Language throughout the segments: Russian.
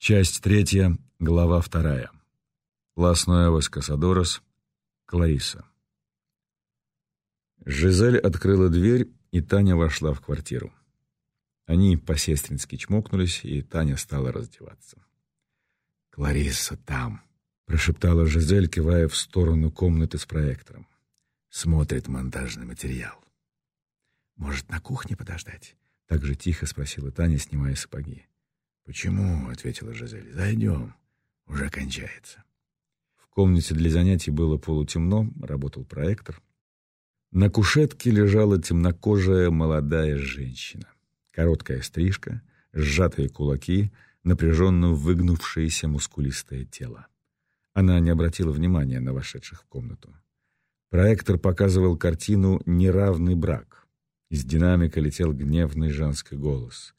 Часть третья, глава вторая. Лас Нуэвос Касадорос, Клариса. Жизель открыла дверь, и Таня вошла в квартиру. Они по-сестрински чмокнулись, и Таня стала раздеваться. «Клариса там», — прошептала Жизель, кивая в сторону комнаты с проектором. «Смотрит монтажный материал». «Может, на кухне подождать?» — так же тихо спросила Таня, снимая сапоги. «Почему?» — ответила Жизель. «Зайдем. Уже кончается». В комнате для занятий было полутемно, работал проектор. На кушетке лежала темнокожая молодая женщина. Короткая стрижка, сжатые кулаки, напряженно выгнувшееся мускулистое тело. Она не обратила внимания на вошедших в комнату. Проектор показывал картину «Неравный брак». Из динамика летел гневный женский голос.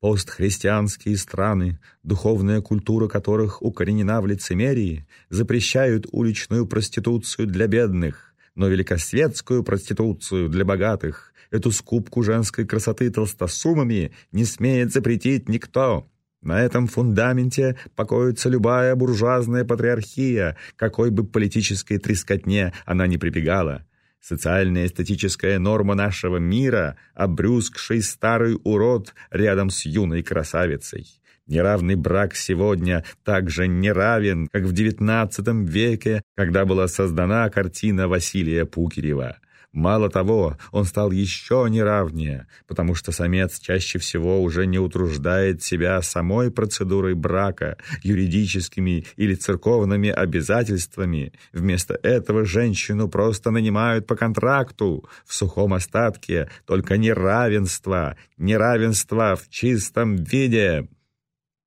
Постхристианские страны, духовная культура которых укоренена в лицемерии, запрещают уличную проституцию для бедных, но великосветскую проституцию для богатых, эту скупку женской красоты толстосумами не смеет запретить никто. На этом фундаменте покоится любая буржуазная патриархия, какой бы политической трескотне она ни прибегала. Социальная эстетическая норма нашего мира, обрюзгший старый урод рядом с юной красавицей. Неравный брак сегодня также неравен, как в XIX веке, когда была создана картина Василия Пукерева. Мало того, он стал еще неравнее, потому что самец чаще всего уже не утруждает себя самой процедурой брака, юридическими или церковными обязательствами. Вместо этого женщину просто нанимают по контракту. В сухом остатке только неравенство, неравенство в чистом виде.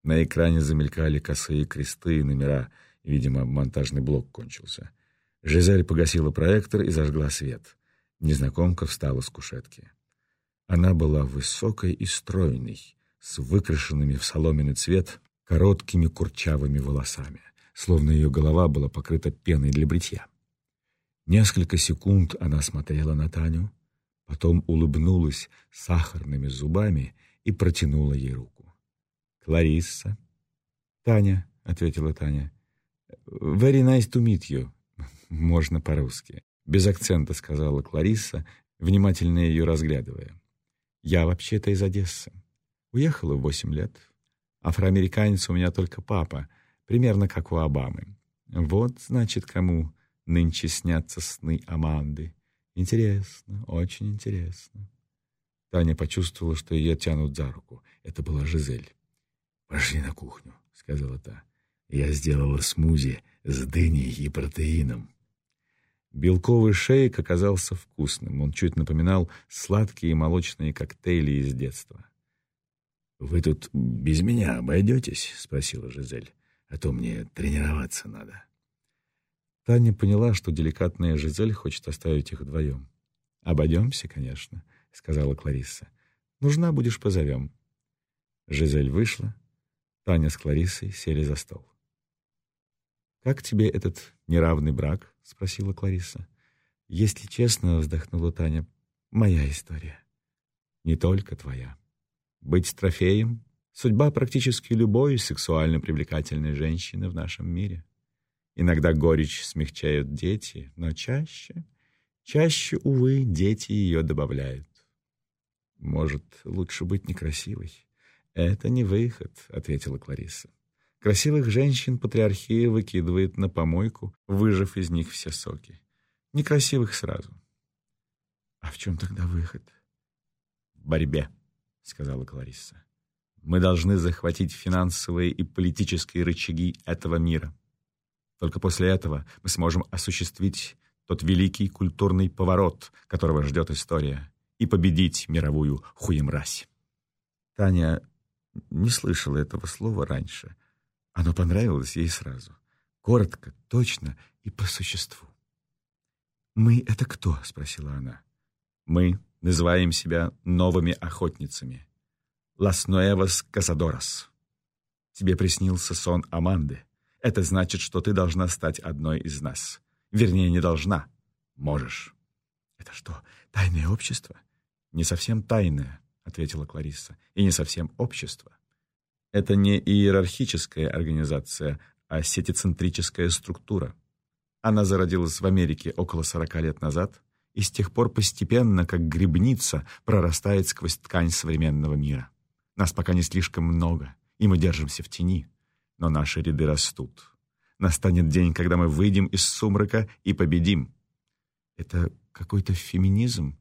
На экране замелькали косые кресты и номера. Видимо, монтажный блок кончился. Жизель погасила проектор и зажгла свет. Незнакомка встала с кушетки. Она была высокой и стройной, с выкрашенными в соломенный цвет короткими курчавыми волосами, словно ее голова была покрыта пеной для бритья. Несколько секунд она смотрела на Таню, потом улыбнулась сахарными зубами и протянула ей руку. «Кларисса?» «Таня», — ответила Таня. «Very nice to meet you». Можно по-русски без акцента сказала Кларисса, внимательно ее разглядывая. «Я вообще-то из Одессы. Уехала в восемь лет. Афроамериканец у меня только папа, примерно как у Обамы. Вот, значит, кому нынче снятся сны Аманды. Интересно, очень интересно». Таня почувствовала, что ее тянут за руку. Это была Жизель. «Пошли на кухню», — сказала та. «Я сделала смузи с дыней и протеином». Белковый шейк оказался вкусным. Он чуть напоминал сладкие молочные коктейли из детства. «Вы тут без меня обойдетесь?» — спросила Жизель. «А то мне тренироваться надо». Таня поняла, что деликатная Жизель хочет оставить их вдвоем. «Обойдемся, конечно», — сказала Кларисса. «Нужна будешь, позовем». Жизель вышла. Таня с Клариссой сели за стол. «Как тебе этот неравный брак?» — спросила Клариса. «Если честно, — вздохнула Таня, — моя история. Не только твоя. Быть трофеем — судьба практически любой сексуально привлекательной женщины в нашем мире. Иногда горечь смягчают дети, но чаще, чаще, увы, дети ее добавляют. Может, лучше быть некрасивой?» «Это не выход», — ответила Клариса. Красивых женщин патриархия выкидывает на помойку, выжав из них все соки. Некрасивых сразу. А в чем тогда выход? В борьбе, сказала Кларисса. Мы должны захватить финансовые и политические рычаги этого мира. Только после этого мы сможем осуществить тот великий культурный поворот, которого ждет история, и победить мировую хуемразь. Таня не слышала этого слова раньше, оно понравилось ей сразу. Коротко, точно и по существу. «Мы — это кто?» — спросила она. «Мы называем себя новыми охотницами. Лас Нуэвас Казадорас. Тебе приснился сон Аманды. Это значит, что ты должна стать одной из нас. Вернее, не должна. Можешь». «Это что, тайное общество?» «Не совсем тайное», — ответила Кларисса, — «и не совсем общество. Это не иерархическая организация, а сетицентрическая структура. Она зародилась в Америке около 40 лет назад и с тех пор постепенно, как грибница, прорастает сквозь ткань современного мира. Нас пока не слишком много, и мы держимся в тени, но наши ряды растут. Настанет день, когда мы выйдем из сумрака и победим. Это какой-то феминизм?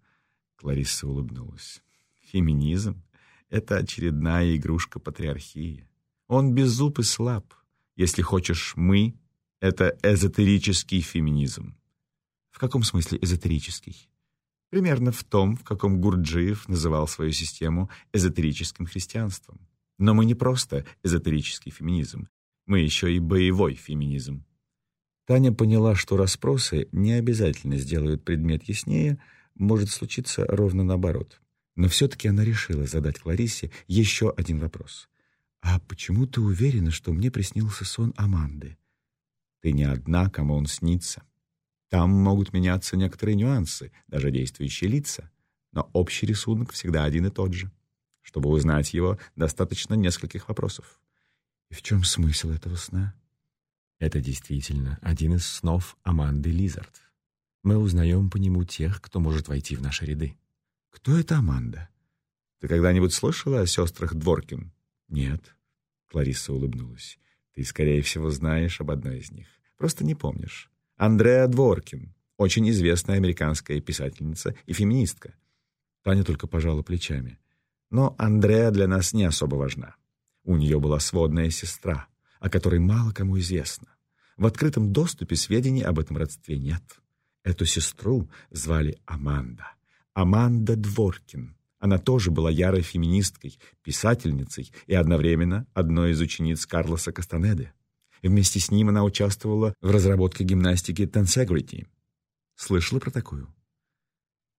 Клариса улыбнулась. Феминизм? Это очередная игрушка патриархии. Он беззуб и слаб. Если хочешь, мы — это эзотерический феминизм. В каком смысле эзотерический? Примерно в том, в каком Гурджиев называл свою систему эзотерическим христианством. Но мы не просто эзотерический феминизм, мы еще и боевой феминизм. Таня поняла, что расспросы не обязательно сделают предмет яснее, может случиться ровно наоборот. Но все-таки она решила задать Кларисе еще один вопрос. «А почему ты уверена, что мне приснился сон Аманды?» «Ты не одна, кому он снится. Там могут меняться некоторые нюансы, даже действующие лица, но общий рисунок всегда один и тот же. Чтобы узнать его, достаточно нескольких вопросов. И в чем смысл этого сна? Это действительно один из снов Аманды Лизард. Мы узнаем по нему тех, кто может войти в наши ряды. Кто это Аманда? Ты когда-нибудь слышала о сестрах Дворкин? Нет. Клариса улыбнулась. Ты, скорее всего, знаешь об одной из них. Просто не помнишь. Андреа Дворкин, очень известная американская писательница и феминистка. Таня только пожала плечами. Но Андреа для нас не особо важна. У нее была сводная сестра, о которой мало кому известно. В открытом доступе сведений об этом родстве нет. Эту сестру звали Аманда. Аманда Дворкин. Она тоже была ярой феминисткой, писательницей и одновременно одной из учениц Карлоса Кастанеды. Вместе с ним она участвовала в разработке гимнастики Tensegrity. Слышала про такую?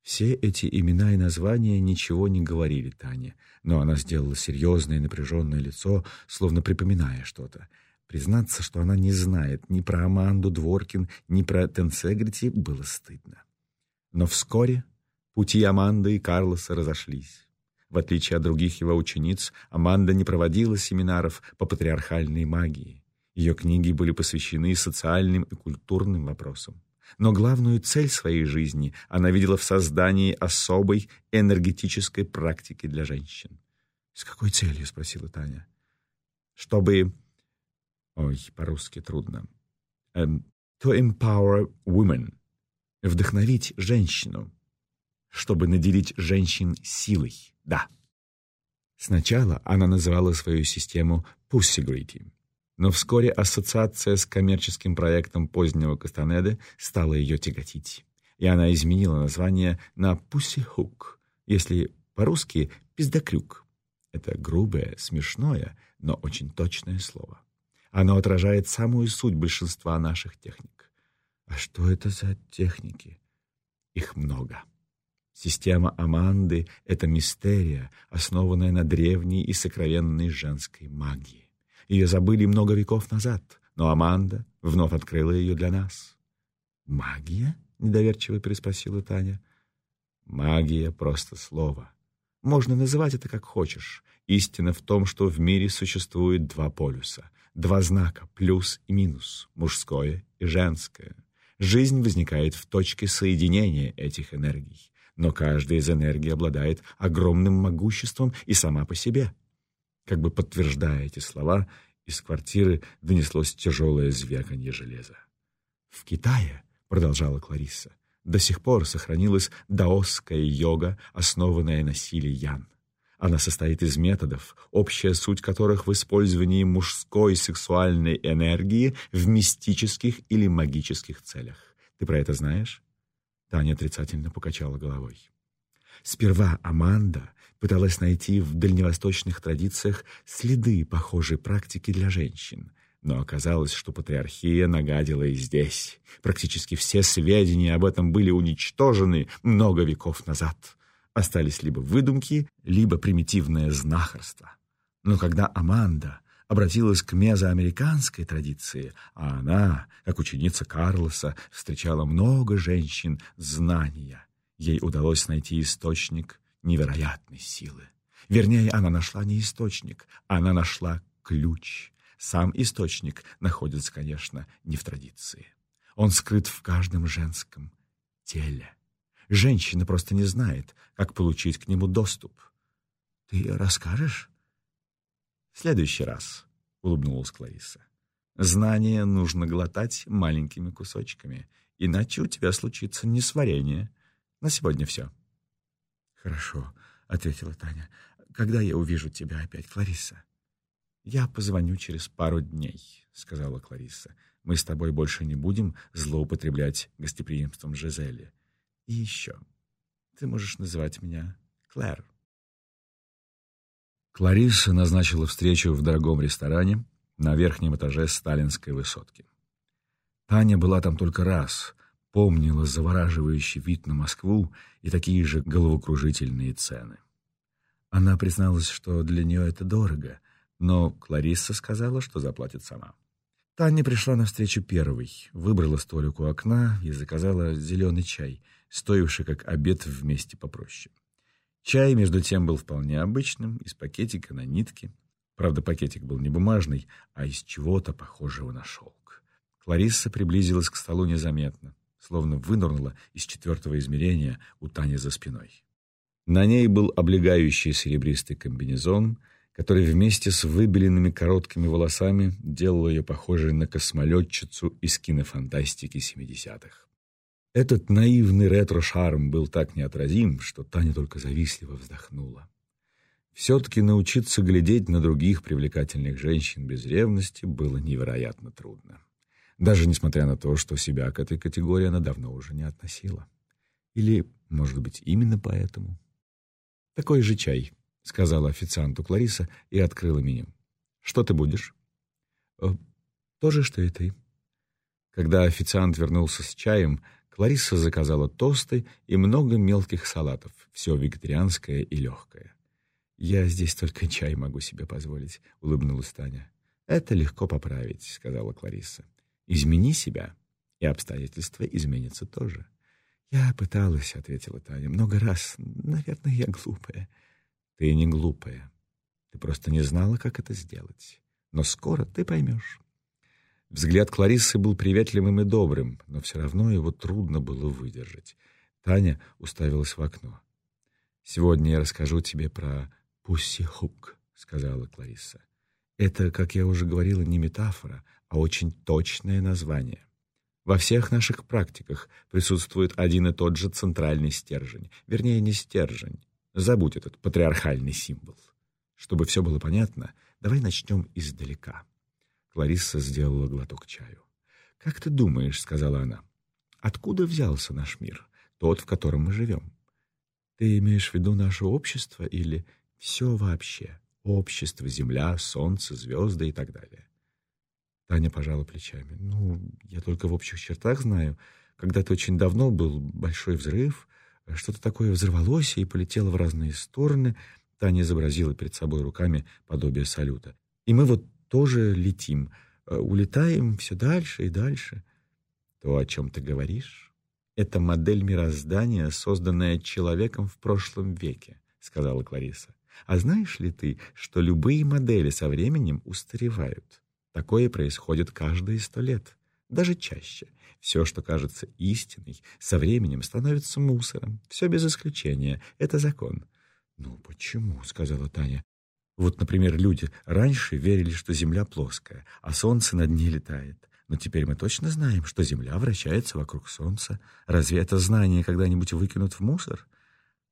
Все эти имена и названия ничего не говорили Тане, но она сделала серьезное и напряженное лицо, словно припоминая что-то. Признаться, что она не знает ни про Аманду Дворкин, ни про Тенсегрити, было стыдно. Но вскоре пути Аманды и Карлоса разошлись. В отличие от других его учениц, Аманда не проводила семинаров по патриархальной магии. Ее книги были посвящены социальным и культурным вопросам. Но главную цель своей жизни она видела в создании особой энергетической практики для женщин. «С какой целью?» — спросила Таня. «Чтобы...» Ой, по-русски трудно. Um, «To empower women» — вдохновить женщину, чтобы наделить женщин силой, да. Сначала она называла свою систему «Pussygrity» но вскоре ассоциация с коммерческим проектом позднего Кастанеды стала ее тяготить, и она изменила название на «Pussy Hook», если по-русски «пиздокрюк». Это грубое, смешное, но очень точное слово. Оно отражает самую суть большинства наших техник. А что это за техники? Их много. Система Аманды — это мистерия, основанная на древней и сокровенной женской магии. Ее забыли много веков назад, но Аманда вновь открыла ее для нас. «Магия?» — недоверчиво переспросила Таня. «Магия — просто слово. Можно называть это как хочешь. Истина в том, что в мире существует два полюса, два знака — плюс и минус, мужское и женское. Жизнь возникает в точке соединения этих энергий, но каждая из энергий обладает огромным могуществом и сама по себе. Как бы подтверждая эти слова, из квартиры донеслось тяжелое звяканье железа. «В Китае», — продолжала Кларисса, — «до сих пор сохранилась даосская йога, основанная на силе ян. Она состоит из методов, общая суть которых в использовании мужской сексуальной энергии в мистических или магических целях. Ты про это знаешь?» Таня отрицательно покачала головой. Сперва Аманда пыталась найти в дальневосточных традициях следы похожей практики для женщин. Но оказалось, что патриархия нагадила и здесь. Практически все сведения об этом были уничтожены много веков назад. Остались либо выдумки, либо примитивное знахарство. Но когда Аманда обратилась к мезоамериканской традиции, а она, как ученица Карлоса, встречала много женщин знания, ей удалось найти источник невероятной силы. Вернее, она нашла не источник, она нашла ключ. Сам источник находится, конечно, не в традиции. Он скрыт в каждом женском теле. Женщина просто не знает, как получить к нему доступ. «Ты расскажешь?» «В следующий раз», — улыбнулась Клариса. «Знание нужно глотать маленькими кусочками, иначе у тебя случится несварение. На сегодня все». «Хорошо», — ответила Таня. «Когда я увижу тебя опять, Клариса?» «Я позвоню через пару дней», — сказала Клариса. «Мы с тобой больше не будем злоупотреблять гостеприимством Жизели. И еще, ты можешь называть меня Клэр». Клариса назначила встречу в дорогом ресторане на верхнем этаже сталинской высотки. Таня была там только раз, помнила завораживающий вид на Москву и такие же головокружительные цены. Она призналась, что для нее это дорого, но Клариса сказала, что заплатит сама. Таня пришла навстречу первой, выбрала столик у окна и заказала зеленый чай, стоивший как обед вместе попроще. Чай, между тем, был вполне обычным, из пакетика на нитке. Правда, пакетик был не бумажный, а из чего-то похожего на шелк. Кларисса приблизилась к столу незаметно, словно вынырнула из четвертого измерения у Тани за спиной. На ней был облегающий серебристый комбинезон, который вместе с выбеленными короткими волосами делал ее похожей на космолетчицу из кинофантастики 70-х. Этот наивный ретро-шарм был так неотразим, что Таня только завистливо вздохнула. Все-таки научиться глядеть на других привлекательных женщин без ревности было невероятно трудно. Даже несмотря на то, что себя к этой категории она давно уже не относила. Или, может быть, именно поэтому. «Такой же чай», — сказала официанту Клариса и открыла меню. «Что ты будешь?» «Э, «То же, что и ты». Когда официант вернулся с чаем, Клариса заказала тосты и много мелких салатов, все вегетарианское и легкое. «Я здесь только чай могу себе позволить», — улыбнулась Таня. «Это легко поправить», — сказала Клариса. «Измени себя, и обстоятельства изменятся тоже». «Я пыталась», — ответила Таня, — «много раз. Наверное, я глупая». «Ты не глупая. Ты просто не знала, как это сделать. Но скоро ты поймешь». Взгляд Клариссы был приветливым и добрым, но все равно его трудно было выдержать. Таня уставилась в окно. «Сегодня я расскажу тебе про Пусси Хук», — сказала Кларисса. «Это, как я уже говорила, не метафора, а очень точное название. Во всех наших практиках присутствует один и тот же центральный стержень. Вернее, не стержень. Забудь этот патриархальный символ. Чтобы все было понятно, давай начнем издалека». Кларисса сделала глоток чаю. «Как ты думаешь, — сказала она, — откуда взялся наш мир, тот, в котором мы живем? Ты имеешь в виду наше общество или все вообще? Общество, земля, солнце, звезды и так далее?» Таня пожала плечами. «Ну, я только в общих чертах знаю. Когда-то очень давно был большой взрыв, что-то такое взорвалось и полетело в разные стороны». Таня изобразила перед собой руками подобие салюта. «И мы вот тоже летим, э, улетаем все дальше и дальше. То, о чем ты говоришь, это модель мироздания, созданная человеком в прошлом веке, сказала Клариса. А знаешь ли ты, что любые модели со временем устаревают? Такое происходит каждые сто лет, даже чаще. Все, что кажется истиной, со временем становится мусором. Все без исключения. Это закон. «Ну почему?» — сказала Таня. Вот, например, люди раньше верили, что Земля плоская, а Солнце над ней летает. Но теперь мы точно знаем, что Земля вращается вокруг Солнца. Разве это знание когда-нибудь выкинут в мусор?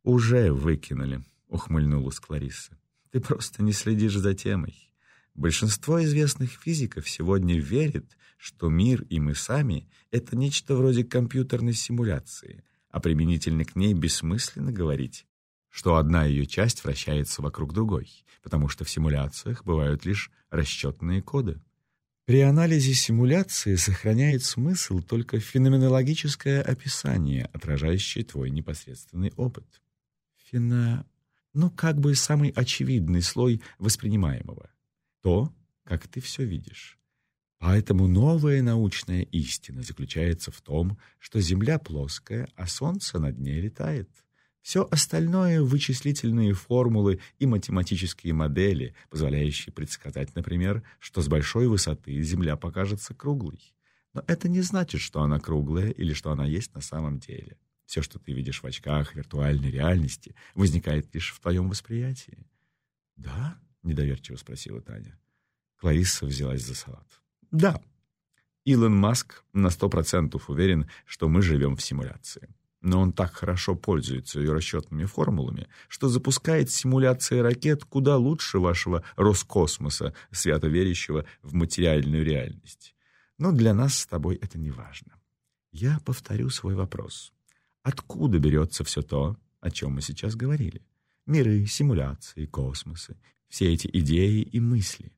Уже выкинули, ухмыльнулась Кларисса. Ты просто не следишь за темой. Большинство известных физиков сегодня верит, что мир и мы сами — это нечто вроде компьютерной симуляции, а применительно к ней бессмысленно говорить что одна ее часть вращается вокруг другой, потому что в симуляциях бывают лишь расчетные коды. При анализе симуляции сохраняет смысл только феноменологическое описание, отражающее твой непосредственный опыт. Фена... Ну, как бы самый очевидный слой воспринимаемого. То, как ты все видишь. Поэтому новая научная истина заключается в том, что Земля плоская, а Солнце над ней летает. Все остальное — вычислительные формулы и математические модели, позволяющие предсказать, например, что с большой высоты Земля покажется круглой. Но это не значит, что она круглая или что она есть на самом деле. Все, что ты видишь в очках виртуальной реальности, возникает лишь в твоем восприятии. «Да?» — недоверчиво спросила Таня. Кларисса взялась за салат. «Да. Илон Маск на сто процентов уверен, что мы живем в симуляции. Но он так хорошо пользуется ее расчетными формулами, что запускает симуляции ракет куда лучше вашего Роскосмоса, свято верящего в материальную реальность. Но для нас с тобой это не важно. Я повторю свой вопрос. Откуда берется все то, о чем мы сейчас говорили? Миры, симуляции, космосы, все эти идеи и мысли.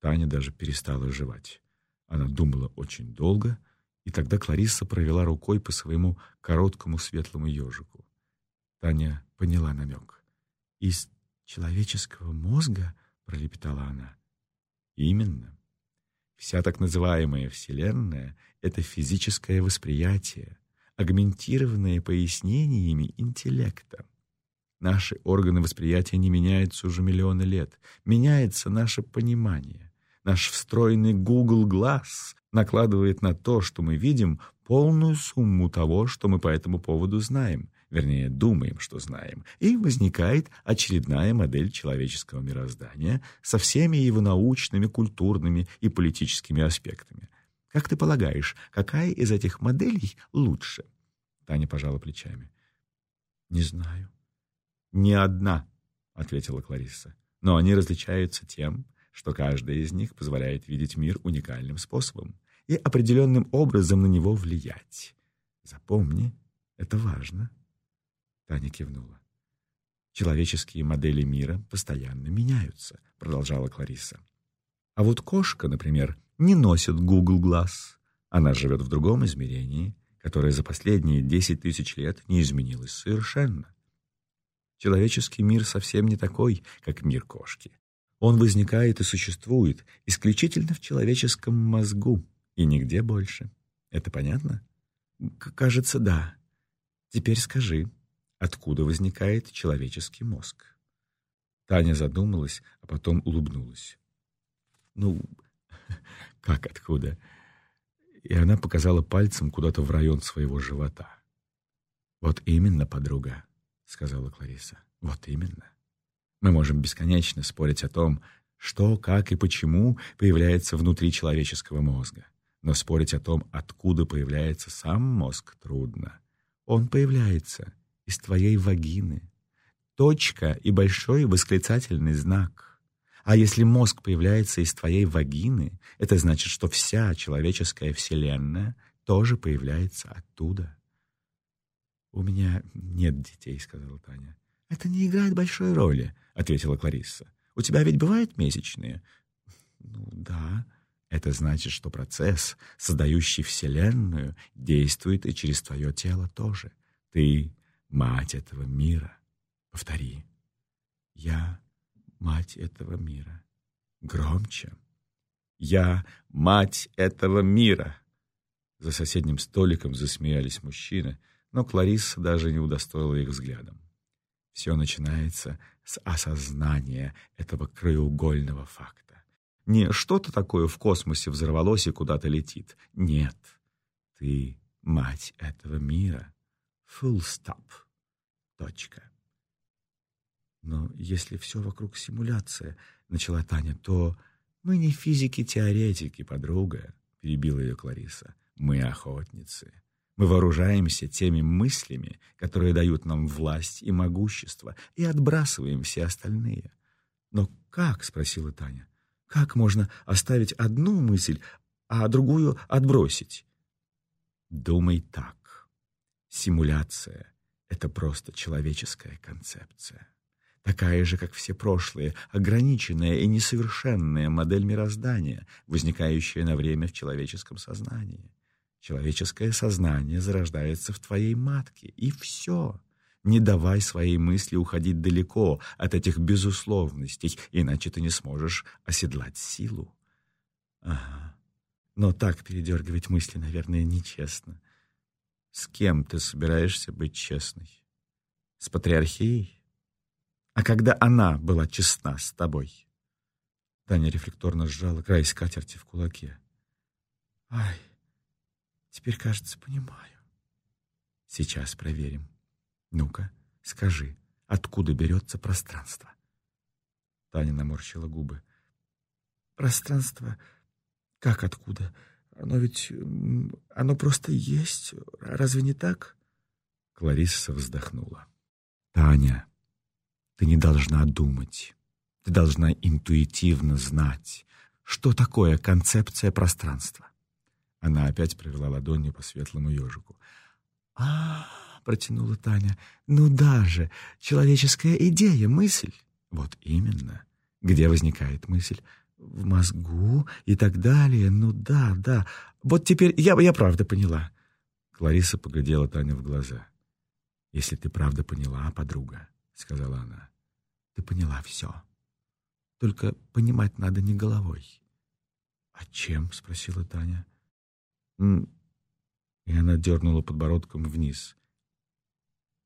Таня даже перестала жевать. Она думала очень долго, и тогда Кларисса провела рукой по своему короткому светлому ежику. Таня поняла намек. «Из человеческого мозга?» — пролепетала она. «Именно. Вся так называемая Вселенная — это физическое восприятие, агментированное пояснениями интеллекта. Наши органы восприятия не меняются уже миллионы лет. Меняется наше понимание. Наш встроенный Google Glass накладывает на то, что мы видим, полную сумму того, что мы по этому поводу знаем, вернее, думаем, что знаем, и возникает очередная модель человеческого мироздания со всеми его научными, культурными и политическими аспектами. Как ты полагаешь, какая из этих моделей лучше? Таня пожала плечами. Не знаю. Ни одна, ответила Кларисса. Но они различаются тем, что каждая из них позволяет видеть мир уникальным способом и определенным образом на него влиять. Запомни, это важно. Таня кивнула. Человеческие модели мира постоянно меняются, продолжала Клариса. А вот кошка, например, не носит Google глаз. Она живет в другом измерении, которое за последние десять тысяч лет не изменилось совершенно. Человеческий мир совсем не такой, как мир кошки. Он возникает и существует исключительно в человеческом мозгу и нигде больше. Это понятно? Кажется, да. Теперь скажи, откуда возникает человеческий мозг? Таня задумалась, а потом улыбнулась. Ну, как откуда? И она показала пальцем куда-то в район своего живота. Вот именно, подруга, сказала Клариса. Вот именно. Мы можем бесконечно спорить о том, что, как и почему появляется внутри человеческого мозга. Но спорить о том, откуда появляется сам мозг, трудно. Он появляется из твоей вагины. Точка и большой восклицательный знак. А если мозг появляется из твоей вагины, это значит, что вся человеческая вселенная тоже появляется оттуда. «У меня нет детей», — сказала Таня. «Это не играет большой роли», — ответила Кларисса. «У тебя ведь бывают месячные?» «Ну, да», это значит, что процесс, создающий Вселенную, действует и через твое тело тоже. Ты — мать этого мира. Повтори. Я — мать этого мира. Громче. Я — мать этого мира. За соседним столиком засмеялись мужчины, но Кларисса даже не удостоила их взглядом. Все начинается с осознания этого краеугольного факта. Не что-то такое в космосе взорвалось и куда-то летит. Нет. Ты мать этого мира. Full stop. Точка. Но если все вокруг симуляция, начала Таня, то мы не физики-теоретики, подруга, перебила ее Клариса. Мы охотницы. Мы вооружаемся теми мыслями, которые дают нам власть и могущество, и отбрасываем все остальные. Но как, спросила Таня, как можно оставить одну мысль, а другую отбросить? Думай так. Симуляция — это просто человеческая концепция. Такая же, как все прошлые, ограниченная и несовершенная модель мироздания, возникающая на время в человеческом сознании. Человеческое сознание зарождается в твоей матке, и все. Не давай своей мысли уходить далеко от этих безусловностей, иначе ты не сможешь оседлать силу. Ага. Но так передергивать мысли, наверное, нечестно. С кем ты собираешься быть честной? С патриархией? А когда она была честна с тобой? Таня рефлекторно сжала край скатерти в кулаке. Ай, теперь, кажется, понимаю. Сейчас проверим. Ну-ка, скажи, откуда берется пространство? Таня наморщила губы. Пространство? Как откуда? Оно ведь... Оно просто есть. Разве не так? Кларисса вздохнула. Таня, ты не должна думать. Ты должна интуитивно знать, что такое концепция пространства. Она опять провела ладонью по светлому ежику. а, протянула Таня. «Ну даже, человеческая идея, мысль». «Вот именно. Где возникает мысль?» «В мозгу и так далее. Ну да, да. Вот теперь я, я правда поняла». Клариса поглядела Таню в глаза. «Если ты правда поняла, подруга», — сказала она, — «ты поняла все. Только понимать надо не головой». «А чем?» — спросила Таня. И она дернула подбородком вниз.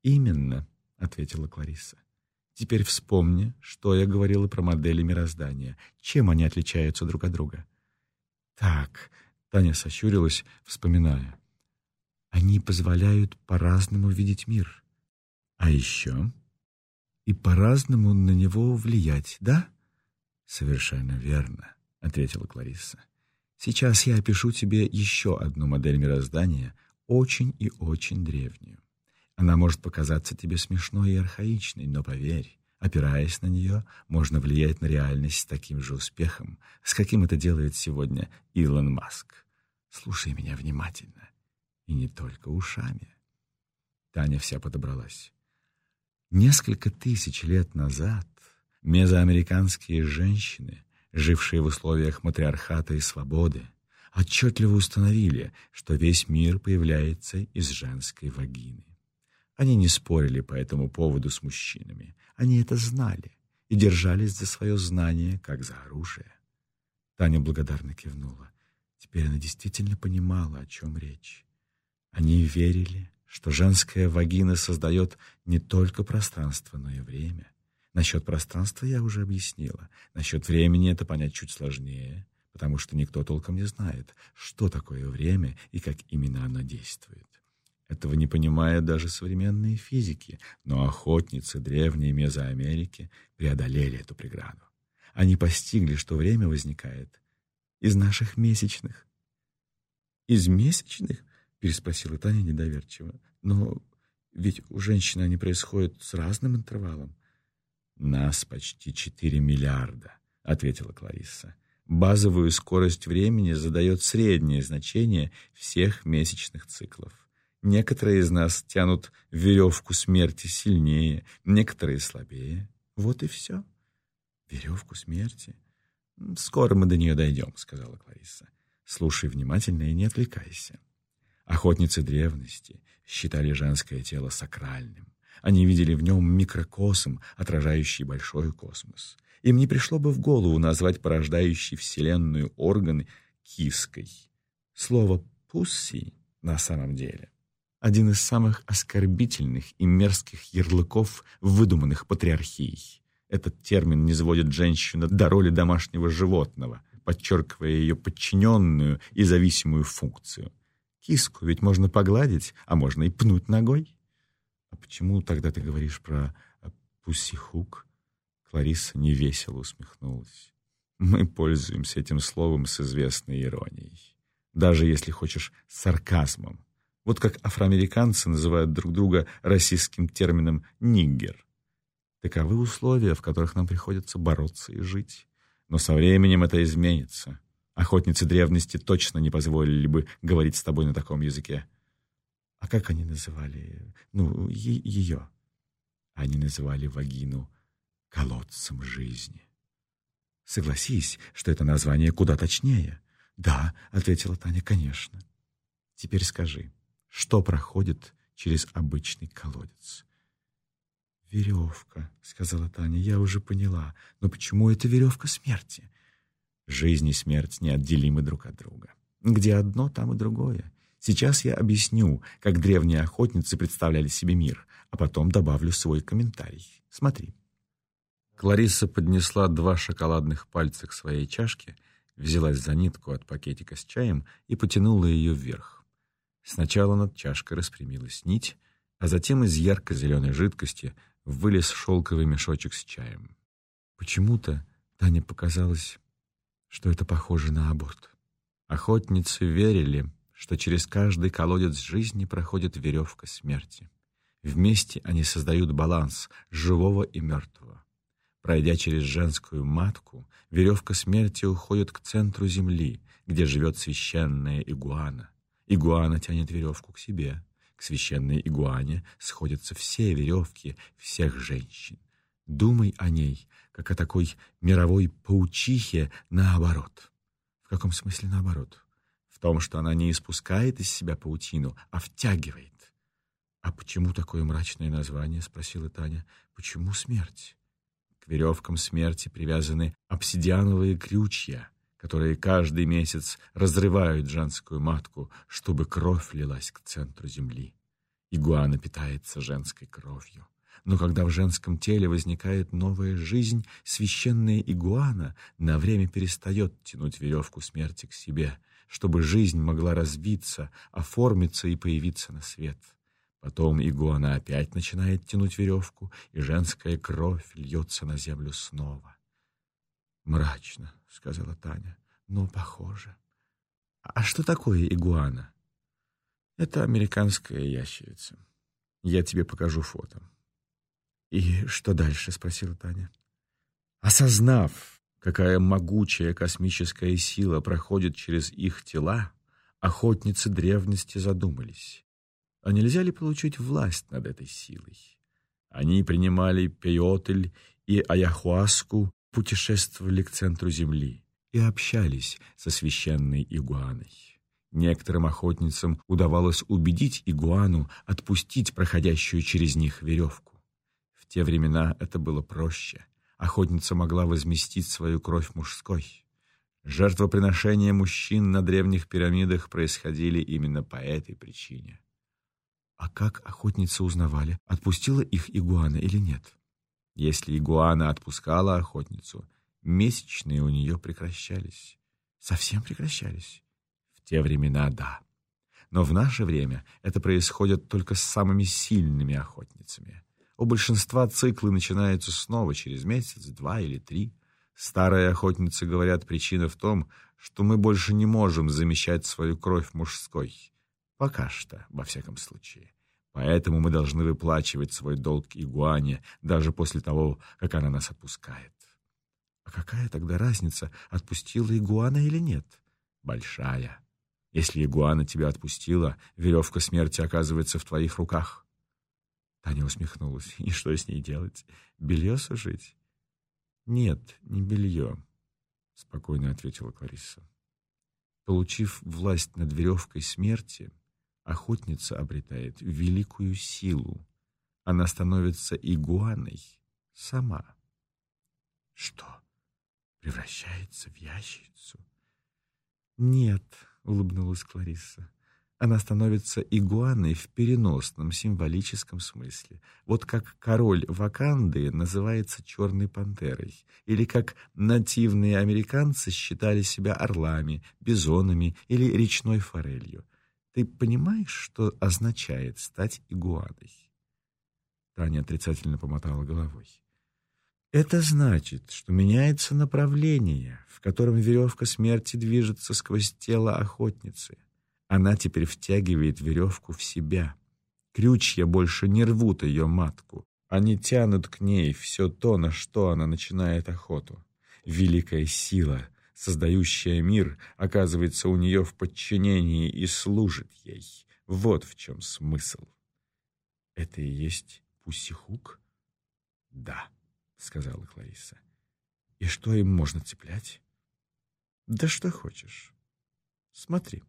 «Именно», — ответила Клариса. «Теперь вспомни, что я говорила про модели мироздания. Чем они отличаются друг от друга?» «Так», — Таня сощурилась, вспоминая. «Они позволяют по-разному видеть мир. А еще и по-разному на него влиять, да?» «Совершенно верно», — ответила Клариса. Сейчас я опишу тебе еще одну модель мироздания, очень и очень древнюю. Она может показаться тебе смешной и архаичной, но поверь, опираясь на нее, можно влиять на реальность с таким же успехом, с каким это делает сегодня Илон Маск. Слушай меня внимательно. И не только ушами. Таня вся подобралась. Несколько тысяч лет назад мезоамериканские женщины жившие в условиях матриархата и свободы, отчетливо установили, что весь мир появляется из женской вагины. Они не спорили по этому поводу с мужчинами. Они это знали и держались за свое знание, как за оружие. Таня благодарно кивнула. Теперь она действительно понимала, о чем речь. Они верили, что женская вагина создает не только пространство, но и время — Насчет пространства я уже объяснила. Насчет времени это понять чуть сложнее, потому что никто толком не знает, что такое время и как именно оно действует. Этого не понимают даже современные физики, но охотницы древней Мезоамерики преодолели эту преграду. Они постигли, что время возникает из наших месячных. «Из месячных?» — переспросила Таня недоверчиво. «Но ведь у женщины они происходят с разным интервалом. «Нас почти четыре миллиарда», — ответила Кларисса. «Базовую скорость времени задает среднее значение всех месячных циклов. Некоторые из нас тянут веревку смерти сильнее, некоторые слабее. Вот и все. Веревку смерти? Скоро мы до нее дойдем, сказала Кларисса. Слушай внимательно и не отвлекайся. Охотницы древности считали женское тело сакральным. Они видели в нем микрокосм, отражающий большой космос. Им не пришло бы в голову назвать порождающий Вселенную орган киской. Слово «пусси» на самом деле один из самых оскорбительных и мерзких ярлыков, выдуманных патриархией. Этот термин не сводит женщину до роли домашнего животного, подчеркивая ее подчиненную и зависимую функцию. Киску ведь можно погладить, а можно и пнуть ногой. «А почему тогда ты говоришь про пуссихук?» Клариса невесело усмехнулась. «Мы пользуемся этим словом с известной иронией. Даже, если хочешь, сарказмом. Вот как афроамериканцы называют друг друга российским термином «ниггер». Таковы условия, в которых нам приходится бороться и жить. Но со временем это изменится. Охотницы древности точно не позволили бы говорить с тобой на таком языке. А как они называли, ну, ее? Они называли вагину колодцем жизни. Согласись, что это название куда точнее. Да, ответила Таня, конечно. Теперь скажи, что проходит через обычный колодец? «Веревка», — сказала Таня, — «я уже поняла. Но почему это веревка смерти?» «Жизнь и смерть неотделимы друг от друга. Где одно, там и другое. Сейчас я объясню, как древние охотницы представляли себе мир, а потом добавлю свой комментарий. Смотри. Клариса поднесла два шоколадных пальца к своей чашке, взялась за нитку от пакетика с чаем и потянула ее вверх. Сначала над чашкой распрямилась нить, а затем из ярко-зеленой жидкости вылез шелковый мешочек с чаем. Почему-то Тане показалось, что это похоже на аборт. Охотницы верили, что через каждый колодец жизни проходит веревка смерти. Вместе они создают баланс живого и мертвого. Пройдя через женскую матку, веревка смерти уходит к центру земли, где живет священная игуана. Игуана тянет веревку к себе. К священной игуане сходятся все веревки всех женщин. Думай о ней, как о такой мировой паучихе наоборот. В каком смысле наоборот? Том, что она не испускает из себя паутину, а втягивает. «А почему такое мрачное название?» — спросила Таня. «Почему смерть?» К веревкам смерти привязаны обсидиановые крючья, которые каждый месяц разрывают женскую матку, чтобы кровь лилась к центру земли. Игуана питается женской кровью. Но когда в женском теле возникает новая жизнь, священная игуана на время перестает тянуть веревку смерти к себе, чтобы жизнь могла развиться, оформиться и появиться на свет. Потом игуана опять начинает тянуть веревку, и женская кровь льется на землю снова. «Мрачно», — сказала Таня, — «но похоже». «А что такое игуана?» «Это американская ящерица. Я тебе покажу фото». «И что дальше?» — спросила Таня. Осознав, какая могучая космическая сила проходит через их тела, охотницы древности задумались. А нельзя ли получить власть над этой силой? Они принимали пейотль и аяхуаску, путешествовали к центру Земли и общались со священной игуаной. Некоторым охотницам удавалось убедить игуану отпустить проходящую через них веревку. В те времена это было проще. Охотница могла возместить свою кровь мужской. Жертвоприношения мужчин на древних пирамидах происходили именно по этой причине. А как охотницы узнавали, отпустила их игуана или нет? Если игуана отпускала охотницу, месячные у нее прекращались. Совсем прекращались? В те времена — да. Но в наше время это происходит только с самыми сильными охотницами. У большинства циклы начинаются снова через месяц, два или три. Старые охотницы говорят, причина в том, что мы больше не можем замещать свою кровь мужской. Пока что, во всяком случае. Поэтому мы должны выплачивать свой долг игуане даже после того, как она нас отпускает. А какая тогда разница, отпустила игуана или нет? Большая. Если игуана тебя отпустила, веревка смерти оказывается в твоих руках. Таня усмехнулась. И что с ней делать? Белье сушить? Нет, не белье, спокойно ответила Клариса. Получив власть над веревкой смерти, охотница обретает великую силу. Она становится игуаной сама. Что, превращается в ящерицу? Нет, улыбнулась Кларисса. Она становится игуаной в переносном символическом смысле. Вот как король Ваканды называется черной пантерой, или как нативные американцы считали себя орлами, бизонами или речной форелью. Ты понимаешь, что означает стать игуаной?» Таня отрицательно помотала головой. «Это значит, что меняется направление, в котором веревка смерти движется сквозь тело охотницы. Она теперь втягивает веревку в себя. Крючья больше не рвут ее матку. Они тянут к ней все то, на что она начинает охоту. Великая сила — создающая мир, оказывается у нее в подчинении и служит ей. Вот в чем смысл. «Это и есть Пуссихук?» «Да», — сказала Клариса. «И что им можно цеплять?» «Да что хочешь. Смотри».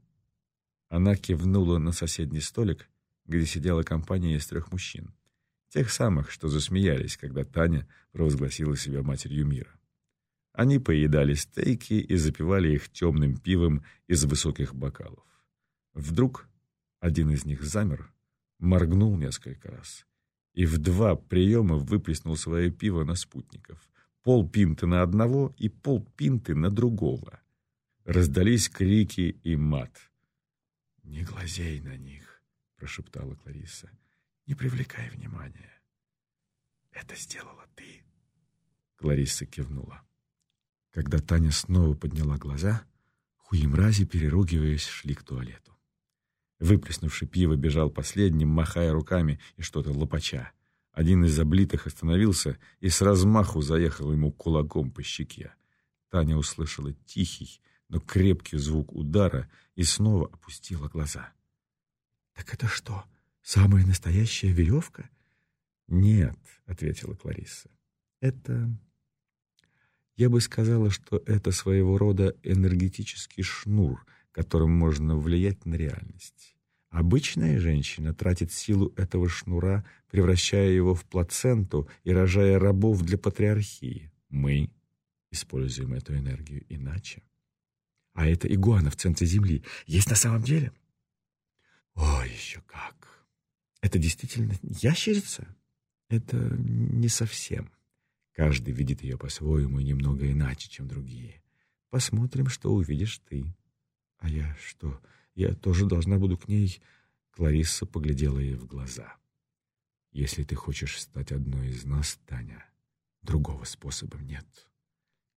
Она кивнула на соседний столик, где сидела компания из трех мужчин. Тех самых, что засмеялись, когда Таня провозгласила себя матерью мира. Они поедали стейки и запивали их темным пивом из высоких бокалов. Вдруг Один из них замер, моргнул несколько раз и в два приема выплеснул свое пиво на спутников. Пол пинты на одного и пол пинты на другого. Раздались крики и мат. «Не глазей на них», — прошептала Клариса. «Не привлекай внимания». «Это сделала ты», — Клариса кивнула. Когда Таня снова подняла глаза, хуемрази, переругиваясь, шли к туалету. Выплеснувший пиво бежал последним, махая руками и что-то лопача. Один из облитых остановился и с размаху заехал ему кулаком по щеке. Таня услышала тихий, но крепкий звук удара и снова опустила глаза. «Так это что, самая настоящая веревка?» «Нет», — ответила Клариса. «Это я бы сказала, что это своего рода энергетический шнур, которым можно влиять на реальность. Обычная женщина тратит силу этого шнура, превращая его в плаценту и рожая рабов для патриархии. Мы используем эту энергию иначе. А эта игуана в центре Земли есть на самом деле? О, еще как! Это действительно ящерица? Это не совсем. Каждый видит ее по-своему и немного иначе, чем другие. Посмотрим, что увидишь ты. А я что, я тоже должна буду к ней... Кларисса поглядела ей в глаза. Если ты хочешь стать одной из нас, Таня, другого способа нет.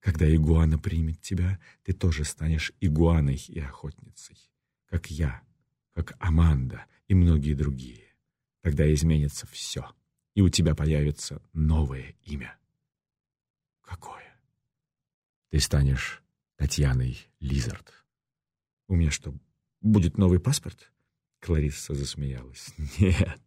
Когда игуана примет тебя, ты тоже станешь игуаной и охотницей. Как я, как Аманда и многие другие. Тогда изменится все, и у тебя появится новое имя. Какое? Ты станешь Татьяной Лизард. У меня что, будет новый паспорт? Кларисса засмеялась. Нет.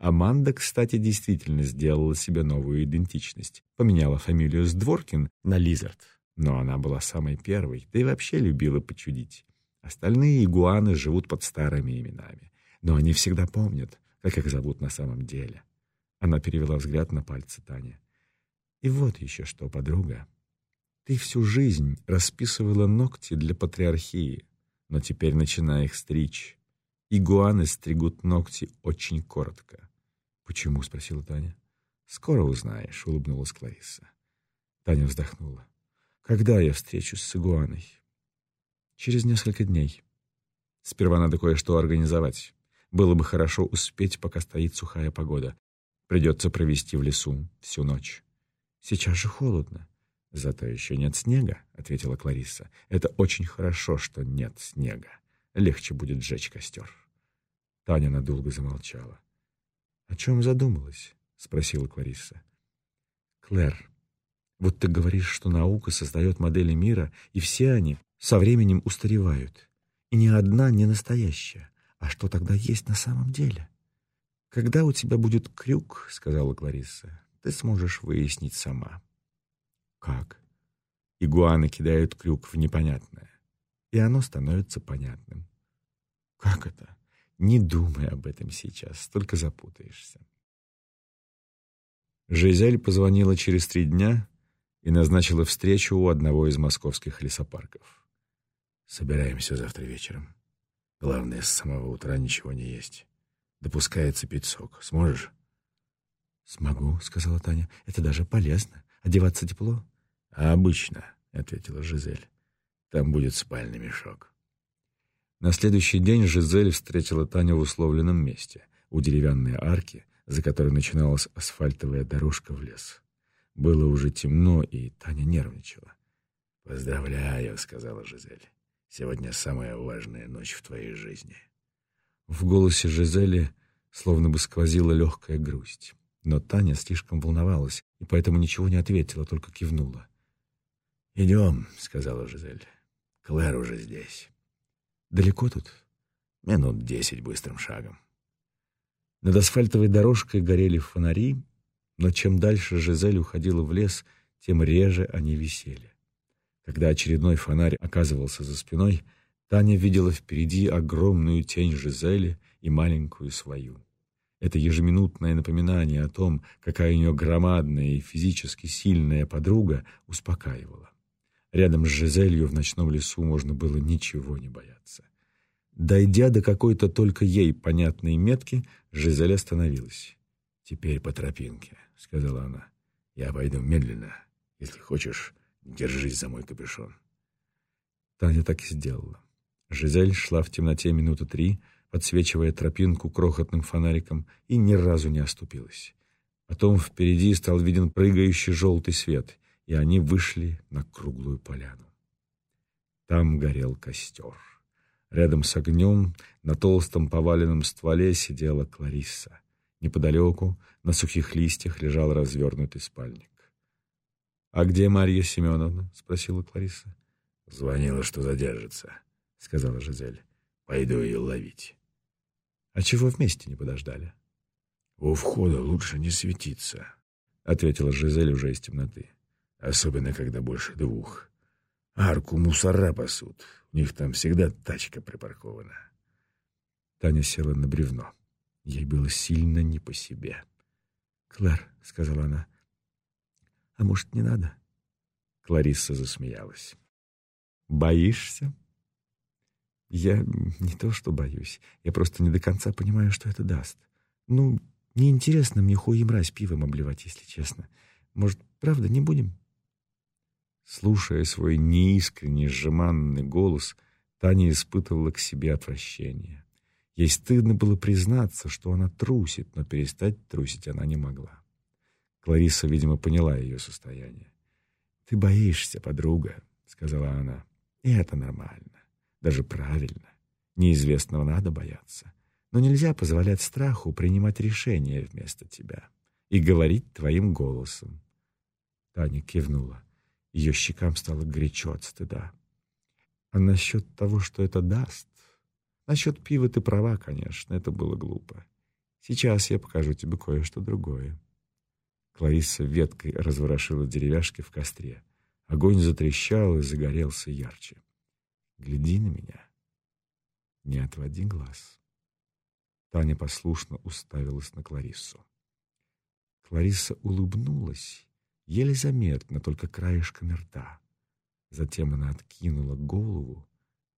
Аманда, кстати, действительно сделала себе новую идентичность. Поменяла фамилию с Дворкин на Лизард. Но она была самой первой, да и вообще любила почудить. Остальные игуаны живут под старыми именами. Но они всегда помнят, как их зовут на самом деле. Она перевела взгляд на пальцы Тани. И вот еще что, подруга. Ты всю жизнь расписывала ногти для патриархии, но теперь начинай их стричь. Игуаны стригут ногти очень коротко. «Почему?» — спросила Таня. «Скоро узнаешь», — улыбнулась Клариса. Таня вздохнула. «Когда я встречусь с игуаной?» «Через несколько дней. Сперва надо кое-что организовать. Было бы хорошо успеть, пока стоит сухая погода. Придется провести в лесу всю ночь». Сейчас же холодно. Зато еще нет снега, ответила Клариса. Это очень хорошо, что нет снега. Легче будет сжечь костер. Таня надолго замолчала. О чем задумалась? спросила Клариса. Клэр, вот ты говоришь, что наука создает модели мира, и все они со временем устаревают. И ни одна не настоящая. А что тогда есть на самом деле? Когда у тебя будет крюк, сказала Клариса, ты сможешь выяснить сама. Как? Игуаны кидают крюк в непонятное, и оно становится понятным. Как это? Не думай об этом сейчас, только запутаешься. Жизель позвонила через три дня и назначила встречу у одного из московских лесопарков. «Собираемся завтра вечером. Главное, с самого утра ничего не есть. Допускается пить сок. Сможешь?» «Смогу», — сказала Таня. «Это даже полезно. Одеваться тепло». «А обычно», — ответила Жизель. «Там будет спальный мешок». На следующий день Жизель встретила Таню в условленном месте, у деревянной арки, за которой начиналась асфальтовая дорожка в лес. Было уже темно, и Таня нервничала. «Поздравляю», — сказала Жизель. «Сегодня самая важная ночь в твоей жизни». В голосе Жизели словно бы сквозила легкая грусть. Но Таня слишком волновалась, и поэтому ничего не ответила, только кивнула. «Идем», — сказала Жизель. «Клэр уже здесь». «Далеко тут?» «Минут десять быстрым шагом». Над асфальтовой дорожкой горели фонари, но чем дальше Жизель уходила в лес, тем реже они висели. Когда очередной фонарь оказывался за спиной, Таня видела впереди огромную тень Жизели и маленькую свою. Это ежеминутное напоминание о том, какая у нее громадная и физически сильная подруга, успокаивало. Рядом с Жизелью в ночном лесу можно было ничего не бояться. Дойдя до какой-то только ей понятной метки, Жизель остановилась. «Теперь по тропинке», — сказала она. «Я пойду медленно. Если хочешь, держись за мой капюшон». Таня так и сделала. Жизель шла в темноте минуты три, подсвечивая тропинку крохотным фонариком, и ни разу не оступилась. Потом впереди стал виден прыгающий желтый свет, и они вышли на круглую поляну. Там горел костер. Рядом с огнем на толстом поваленном стволе сидела Кларисса. Неподалеку на сухих листьях лежал развернутый спальник. «А где Марья Семеновна?» — спросила Клариса. «Звонила, что задержится», — сказала Жизель. «Пойду ее ловить». «А чего вместе не подождали?» «У входа лучше не светиться», — ответила Жизель уже из темноты. «Особенно, когда больше двух. Арку мусора пасут. У них там всегда тачка припаркована». Таня села на бревно. Ей было сильно не по себе. «Клэр», — сказала она, — «а может, не надо?» Кларисса засмеялась. «Боишься?» «Я не то что боюсь. Я просто не до конца понимаю, что это даст. Ну, неинтересно мне хуй мразь пивом обливать, если честно. Может, правда, не будем?» Слушая свой неискренний, сжиманный голос, Таня испытывала к себе отвращение. Ей стыдно было признаться, что она трусит, но перестать трусить она не могла. Клариса, видимо, поняла ее состояние. «Ты боишься, подруга», — сказала она. «И это нормально, даже правильно. Неизвестного надо бояться. Но нельзя позволять страху принимать решения вместо тебя и говорить твоим голосом». Таня кивнула. Ее щекам стало горячо от стыда. «А насчет того, что это даст, Насчет пива ты права, конечно, это было глупо. Сейчас я покажу тебе кое-что другое. Клариса веткой разворошила деревяшки в костре. Огонь затрещал и загорелся ярче. Гляди на меня. Не отводи глаз. Таня послушно уставилась на Клариссу. Клариса улыбнулась, еле заметно, только краешком рта. Затем она откинула голову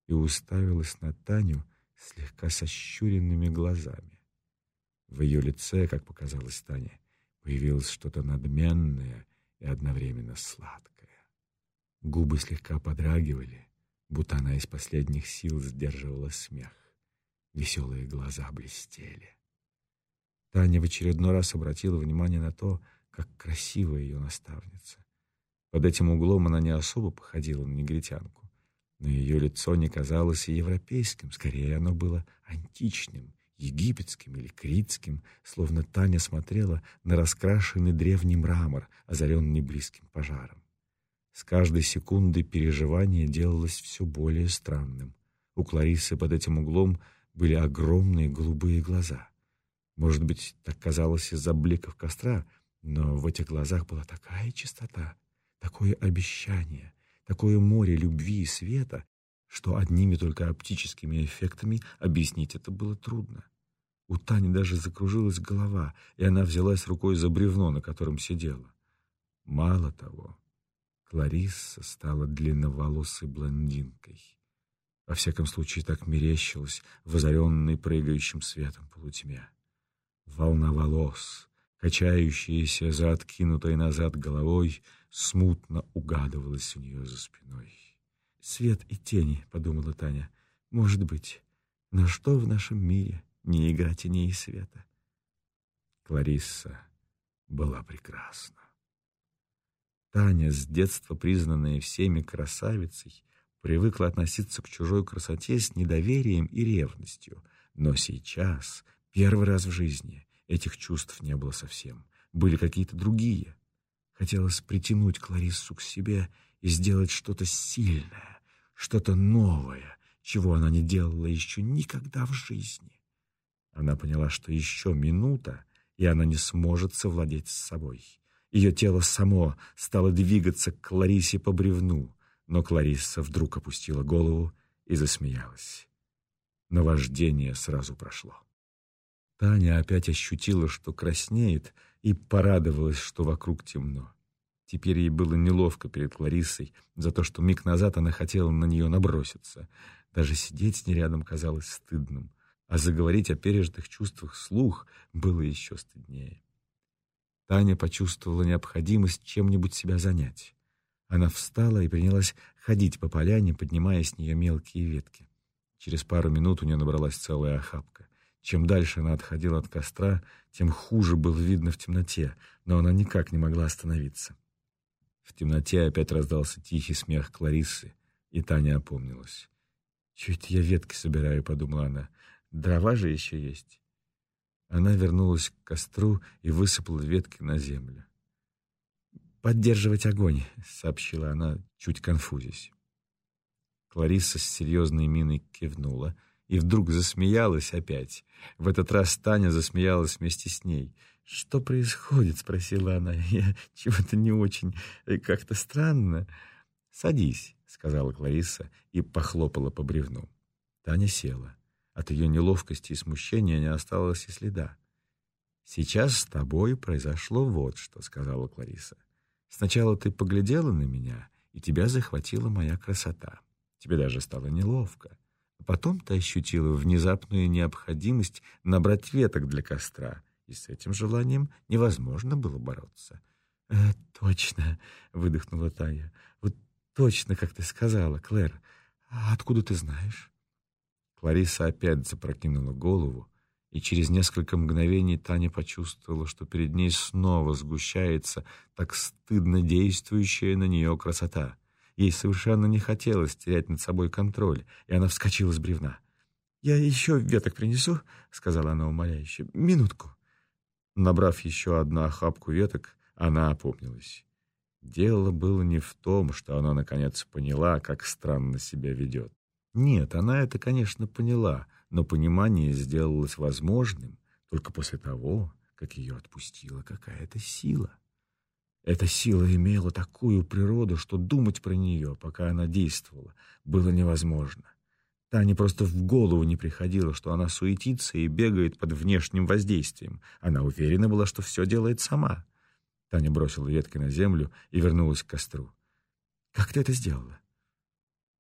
и уставилась на Таню, слегка сощуренными глазами. В ее лице, как показалось Тане, появилось что-то надменное и одновременно сладкое. Губы слегка подрагивали, будто она из последних сил сдерживала смех. Веселые глаза блестели. Таня в очередной раз обратила внимание на то, как красива ее наставница. Под этим углом она не особо походила на негритянку. Но ее лицо не казалось и европейским, скорее оно было античным, египетским или критским, словно Таня смотрела на раскрашенный древний мрамор, озаренный близким пожаром. С каждой секундой переживание делалось все более странным. У Кларисы под этим углом были огромные голубые глаза. Может быть, так казалось из-за бликов костра, но в этих глазах была такая чистота, такое обещание — такое море любви и света, что одними только оптическими эффектами объяснить это было трудно. У Тани даже закружилась голова, и она взялась рукой за бревно, на котором сидела. Мало того, Кларисса стала длинноволосой блондинкой. Во всяком случае, так мерещилась в озаренной прыгающим светом полутьме. Волна волос, качающаяся за откинутой назад головой, смутно угадывалась у нее за спиной. «Свет и тени», — подумала Таня, — «может быть, но что в нашем мире не игра теней и света?» Кларисса была прекрасна. Таня, с детства признанная всеми красавицей, привыкла относиться к чужой красоте с недоверием и ревностью, но сейчас, первый раз в жизни, Этих чувств не было совсем. Были какие-то другие. Хотелось притянуть Клариссу к себе и сделать что-то сильное, что-то новое, чего она не делала еще никогда в жизни. Она поняла, что еще минута, и она не сможет совладеть с собой. Ее тело само стало двигаться к Кларисе по бревну, но Кларисса вдруг опустила голову и засмеялась. Наваждение сразу прошло. Таня опять ощутила, что краснеет, и порадовалась, что вокруг темно. Теперь ей было неловко перед Ларисой за то, что миг назад она хотела на нее наброситься. Даже сидеть с ней рядом казалось стыдным, а заговорить о пережитых чувствах слух было еще стыднее. Таня почувствовала необходимость чем-нибудь себя занять. Она встала и принялась ходить по поляне, поднимая с нее мелкие ветки. Через пару минут у нее набралась целая охапка. Чем дальше она отходила от костра, тем хуже было видно в темноте, но она никак не могла остановиться. В темноте опять раздался тихий смех Клариссы, и Таня опомнилась. «Чуть я ветки собираю», — подумала она. «Дрова же еще есть». Она вернулась к костру и высыпала ветки на землю. «Поддерживать огонь», — сообщила она, чуть конфузясь. Кларисса с серьезной миной кивнула — и вдруг засмеялась опять. В этот раз Таня засмеялась вместе с ней. «Что происходит?» — спросила она. «Я чего-то не очень... Э, как-то странно». «Садись», — сказала Клариса и похлопала по бревну. Таня села. От ее неловкости и смущения не осталось и следа. «Сейчас с тобой произошло вот что», — сказала Клариса. «Сначала ты поглядела на меня, и тебя захватила моя красота. Тебе даже стало неловко. Потом ты ощутила внезапную необходимость набрать веток для костра, и с этим желанием невозможно было бороться. «Э, «Точно», — выдохнула Тая. «Вот точно, как ты сказала, Клэр. А откуда ты знаешь?» Клариса опять запрокинула голову, и через несколько мгновений Таня почувствовала, что перед ней снова сгущается так стыдно действующая на нее красота — Ей совершенно не хотелось терять над собой контроль, и она вскочила с бревна. «Я еще веток принесу», — сказала она умоляюще. «Минутку». Набрав еще одну охапку веток, она опомнилась. Дело было не в том, что она наконец поняла, как странно себя ведет. Нет, она это, конечно, поняла, но понимание сделалось возможным только после того, как ее отпустила какая-то сила. Эта сила имела такую природу, что думать про нее, пока она действовала, было невозможно. Тане просто в голову не приходило, что она суетится и бегает под внешним воздействием. Она уверена была, что все делает сама. Таня бросила ветки на землю и вернулась к костру. «Как ты это сделала?»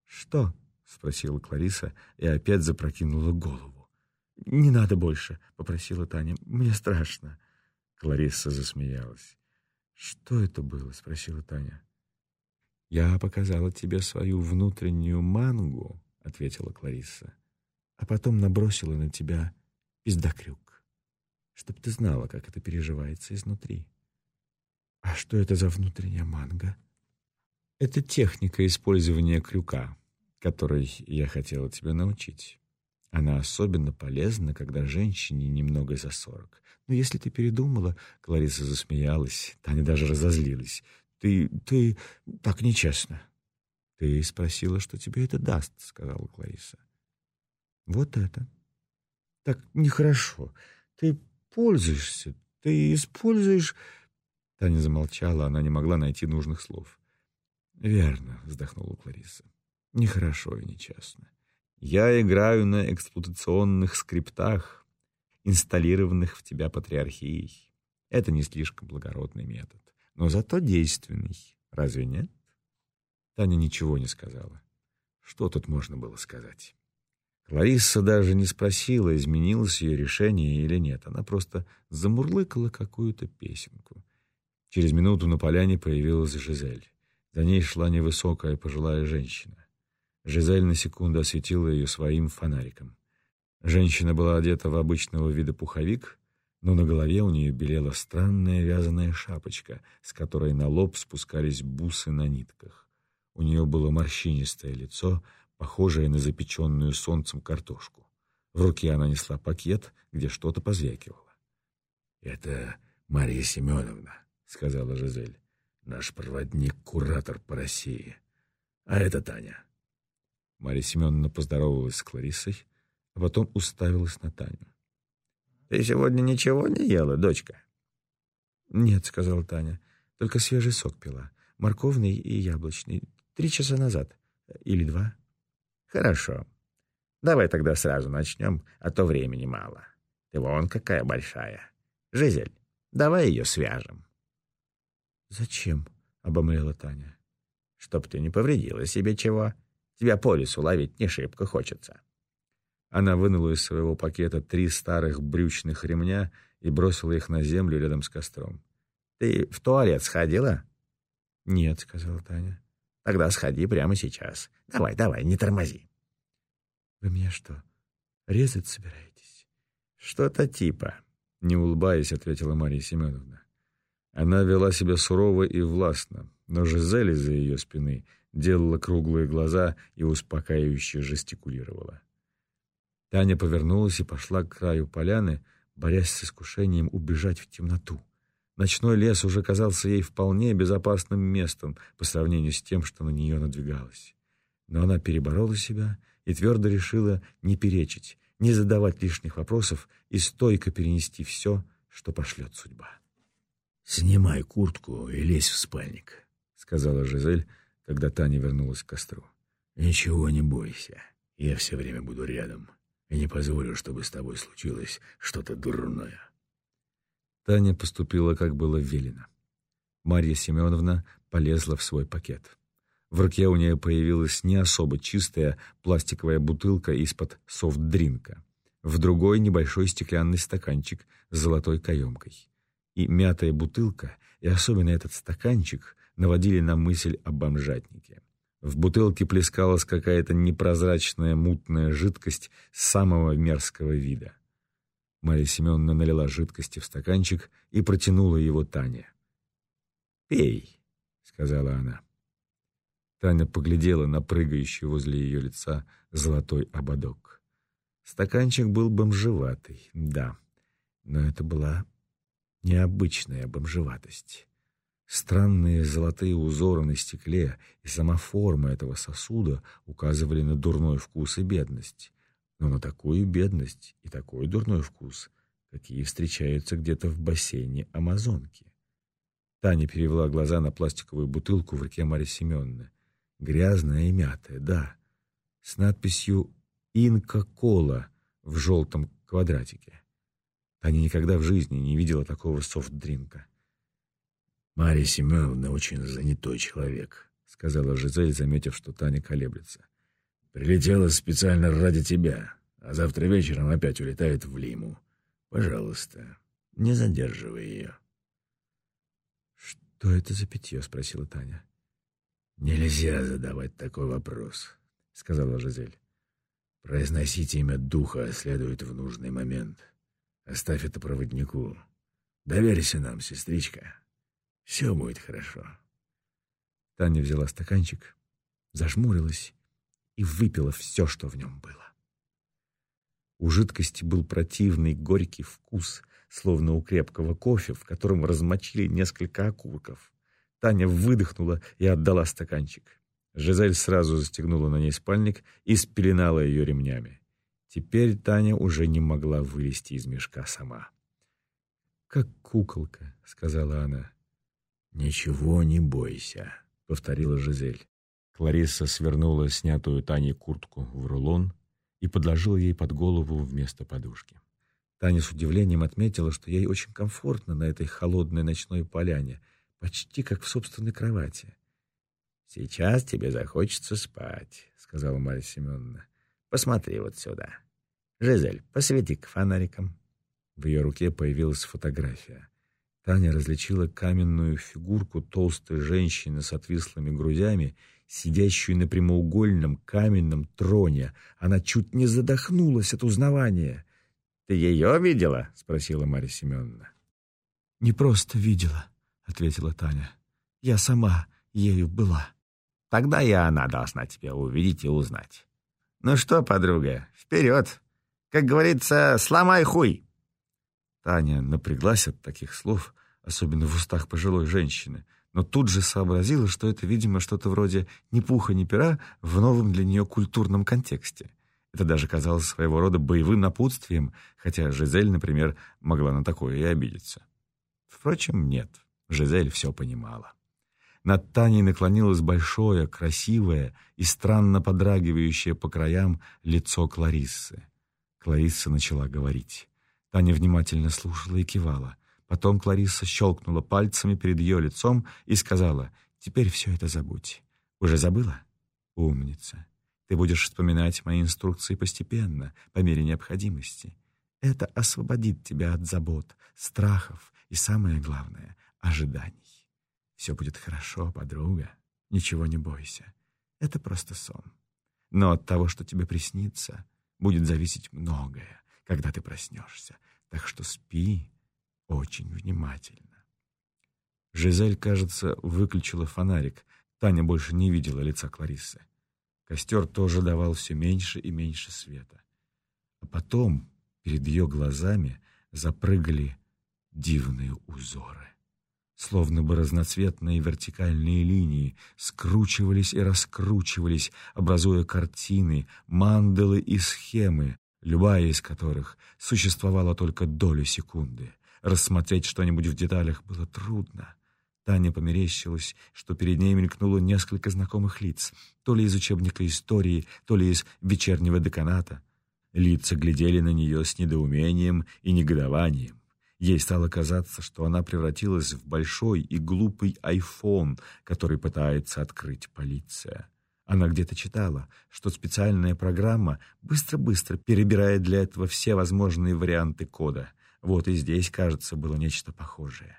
«Что?» — спросила Клариса и опять запрокинула голову. «Не надо больше», — попросила Таня. «Мне страшно». Клариса засмеялась. «Что это было?» — спросила Таня. «Я показала тебе свою внутреннюю мангу», — ответила Кларисса, «а потом набросила на тебя пиздокрюк, чтоб ты знала, как это переживается изнутри». «А что это за внутренняя манга?» «Это техника использования крюка, которой я хотела тебя научить. Она особенно полезна, когда женщине немного за сорок. Но если ты передумала...» Клариса засмеялась, Таня даже разозлилась. «Ты... ты... так нечестно». «Ты спросила, что тебе это даст», — сказала Клариса. «Вот это. Так нехорошо. Ты пользуешься, ты используешь...» Таня замолчала, она не могла найти нужных слов. «Верно», — вздохнула Клариса. «Нехорошо и нечестно. Я играю на эксплуатационных скриптах, инсталлированных в тебя патриархией. Это не слишком благородный метод, но зато действенный. Разве нет? Таня ничего не сказала. Что тут можно было сказать? Кларисса даже не спросила, изменилось ее решение или нет. Она просто замурлыкала какую-то песенку. Через минуту на поляне появилась Жизель. За ней шла невысокая пожилая женщина. Жизель на секунду осветила ее своим фонариком. Женщина была одета в обычного вида пуховик, но на голове у нее белела странная вязаная шапочка, с которой на лоб спускались бусы на нитках. У нее было морщинистое лицо, похожее на запеченную солнцем картошку. В руке она несла пакет, где что-то позвякивало. — Это Мария Семеновна, — сказала Жизель, — наш проводник-куратор по России. А это Таня. Мария Семеновна поздоровалась с Кларисой, а потом уставилась на Таню. «Ты сегодня ничего не ела, дочка?» «Нет», — сказала Таня, — «только свежий сок пила, морковный и яблочный, три часа назад, или два». «Хорошо. Давай тогда сразу начнем, а то времени мало. Ты вон какая большая. Жизель, давай ее свяжем». «Зачем?» — обомлела Таня. «Чтоб ты не повредила себе чего. Тебя по лесу ловить не шибко хочется». Она вынула из своего пакета три старых брючных ремня и бросила их на землю рядом с костром. «Ты в туалет сходила?» «Нет», — сказала Таня. «Тогда сходи прямо сейчас. Давай, давай, не тормози». «Вы меня что, резать собираетесь?» «Что-то типа», — не улыбаясь, ответила Мария Семеновна. Она вела себя сурово и властно, но Жизель из-за ее спины делала круглые глаза и успокаивающе жестикулировала. Таня повернулась и пошла к краю поляны, борясь с искушением убежать в темноту. Ночной лес уже казался ей вполне безопасным местом по сравнению с тем, что на нее надвигалось. Но она переборола себя и твердо решила не перечить, не задавать лишних вопросов и стойко перенести все, что пошлет судьба. «Снимай куртку и лезь в спальник», — сказала Жизель, когда Таня вернулась к костру. «Ничего не бойся, я все время буду рядом и не позволю, чтобы с тобой случилось что-то дурное». Таня поступила, как было велено. Марья Семеновна полезла в свой пакет. В руке у нее появилась не особо чистая пластиковая бутылка из-под софт-дринка. В другой небольшой стеклянный стаканчик с золотой каемкой. И мятая бутылка, и особенно этот стаканчик, наводили на мысль о бомжатнике. В бутылке плескалась какая-то непрозрачная мутная жидкость самого мерзкого вида. Марья Семеновна налила жидкости в стаканчик и протянула его Тане. «Пей», — сказала она. Таня поглядела на прыгающий возле ее лица золотой ободок. Стаканчик был бомжеватый, да, но это была необычная бомжеватость. Странные золотые узоры на стекле и сама форма этого сосуда указывали на дурной вкус и бедность. Но на такую бедность и такой дурной вкус, какие встречаются где-то в бассейне Амазонки. Таня перевела глаза на пластиковую бутылку в руке Марьи Семеновны. Грязная и мятая, да, с надписью «Инка-кола» в желтом квадратике. Таня никогда в жизни не видела такого софт-дринка. «Марья Семеновна очень занятой человек», — сказала Жизель, заметив, что Таня колеблется. «Прилетела специально ради тебя, а завтра вечером опять улетает в Лиму. Пожалуйста, не задерживай ее». «Что это за питье?» — спросила Таня. «Нельзя задавать такой вопрос», — сказала Жизель. «Произносить имя духа следует в нужный момент». Оставь это проводнику. Доверься нам, сестричка. Все будет хорошо. Таня взяла стаканчик, зажмурилась и выпила все, что в нем было. У жидкости был противный горький вкус, словно у крепкого кофе, в котором размочили несколько окурков. Таня выдохнула и отдала стаканчик. Жизель сразу застегнула на ней спальник и спеленала ее ремнями. Теперь Таня уже не могла вылезти из мешка сама. «Как куколка», — сказала она. «Ничего не бойся», — повторила Жизель. Клариса свернула снятую Таней куртку в рулон и подложила ей под голову вместо подушки. Таня с удивлением отметила, что ей очень комфортно на этой холодной ночной поляне, почти как в собственной кровати. «Сейчас тебе захочется спать», — сказала Марья Семеновна. Посмотри вот сюда. Жизель, посвети к фонарикам». В ее руке появилась фотография. Таня различила каменную фигурку толстой женщины с отвислыми грудями, сидящую на прямоугольном каменном троне. Она чуть не задохнулась от узнавания. «Ты ее видела?» — спросила Марья Семеновна. «Не просто видела», — ответила Таня. «Я сама ею была». «Тогда и она должна тебя увидеть и узнать. «Ну что, подруга, вперед! Как говорится, сломай хуй!» Таня напряглась от таких слов, особенно в устах пожилой женщины, но тут же сообразила, что это, видимо, что-то вроде «ни пуха, ни пера» в новом для нее культурном контексте. Это даже казалось своего рода боевым напутствием, хотя Жизель, например, могла на такое и обидеться. Впрочем, нет, Жизель все понимала. Над Таней наклонилось большое, красивое и странно подрагивающее по краям лицо Клариссы. Кларисса начала говорить. Таня внимательно слушала и кивала. Потом Кларисса щелкнула пальцами перед ее лицом и сказала, «Теперь все это забудь. Уже забыла? Умница. Ты будешь вспоминать мои инструкции постепенно, по мере необходимости. Это освободит тебя от забот, страхов и, самое главное, ожиданий. Все будет хорошо, подруга. Ничего не бойся. Это просто сон. Но от того, что тебе приснится, будет зависеть многое, когда ты проснешься. Так что спи очень внимательно. Жизель, кажется, выключила фонарик. Таня больше не видела лица Клариссы. Костер тоже давал все меньше и меньше света. А потом перед ее глазами запрыгали дивные узоры. Словно бы разноцветные вертикальные линии скручивались и раскручивались, образуя картины, мандалы и схемы, любая из которых существовала только долю секунды. Рассмотреть что-нибудь в деталях было трудно. Таня померещилась, что перед ней мелькнуло несколько знакомых лиц, то ли из учебника истории, то ли из вечернего деканата. Лица глядели на нее с недоумением и негодованием. Ей стало казаться, что она превратилась в большой и глупый айфон, который пытается открыть полиция. Она где-то читала, что специальная программа быстро-быстро перебирает для этого все возможные варианты кода. Вот и здесь, кажется, было нечто похожее.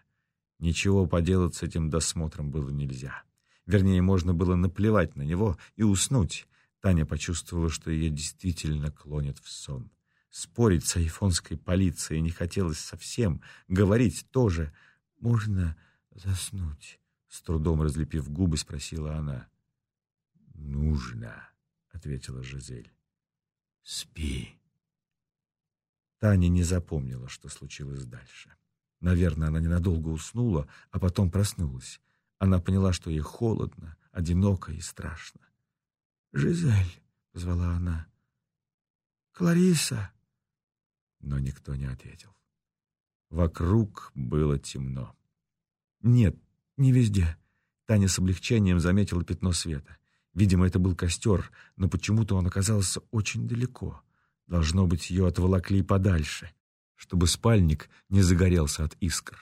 Ничего поделать с этим досмотром было нельзя. Вернее, можно было наплевать на него и уснуть. Таня почувствовала, что ее действительно клонит в сон. Спорить с айфонской полицией не хотелось совсем, говорить тоже. «Можно заснуть?» — с трудом разлепив губы, спросила она. «Нужно», — ответила Жизель. «Спи». Таня не запомнила, что случилось дальше. Наверное, она ненадолго уснула, а потом проснулась. Она поняла, что ей холодно, одиноко и страшно. «Жизель», — позвала она, — «Клариса» но никто не ответил. Вокруг было темно. Нет, не везде. Таня с облегчением заметила пятно света. Видимо, это был костер, но почему-то он оказался очень далеко. Должно быть, ее отволокли подальше, чтобы спальник не загорелся от искр.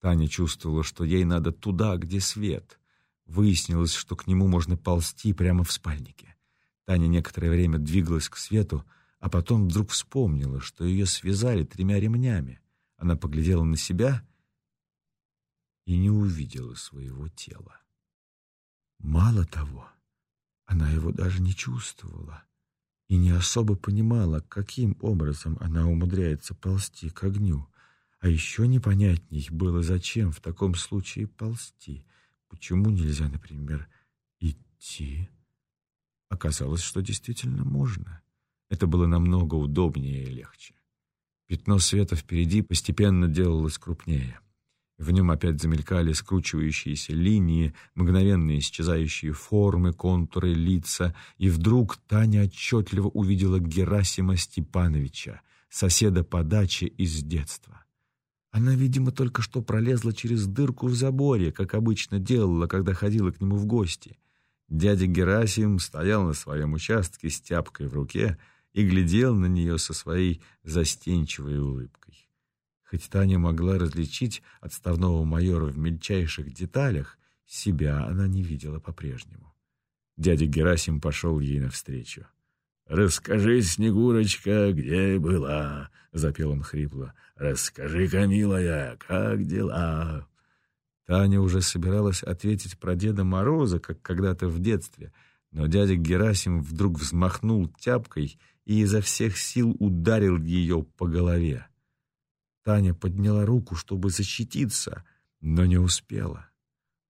Таня чувствовала, что ей надо туда, где свет. Выяснилось, что к нему можно ползти прямо в спальнике. Таня некоторое время двигалась к свету, а потом вдруг вспомнила, что ее связали тремя ремнями. Она поглядела на себя и не увидела своего тела. Мало того, она его даже не чувствовала и не особо понимала, каким образом она умудряется ползти к огню. А еще непонятней было, зачем в таком случае ползти. Почему нельзя, например, идти? Оказалось, что действительно можно. Это было намного удобнее и легче. Пятно света впереди постепенно делалось крупнее. В нем опять замелькали скручивающиеся линии, мгновенно исчезающие формы, контуры, лица, и вдруг Таня отчетливо увидела Герасима Степановича, соседа по даче из детства. Она, видимо, только что пролезла через дырку в заборе, как обычно делала, когда ходила к нему в гости. Дядя Герасим стоял на своем участке с тяпкой в руке, и глядел на нее со своей застенчивой улыбкой. Хоть Таня могла различить отставного майора в мельчайших деталях, себя она не видела по-прежнему. Дядя Герасим пошел ей навстречу. «Расскажи, Снегурочка, где была?» — запел он хрипло. «Расскажи-ка, милая, как дела?» Таня уже собиралась ответить про Деда Мороза, как когда-то в детстве, но дядя Герасим вдруг взмахнул тяпкой и изо всех сил ударил ее по голове. Таня подняла руку, чтобы защититься, но не успела.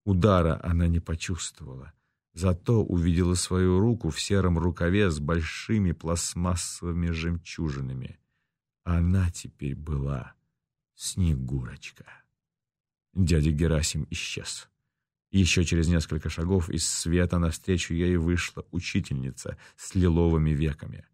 Удара она не почувствовала, зато увидела свою руку в сером рукаве с большими пластмассовыми жемчужинами. Она теперь была Снегурочка. Дядя Герасим исчез. Еще через несколько шагов из света навстречу ей вышла учительница с лиловыми веками.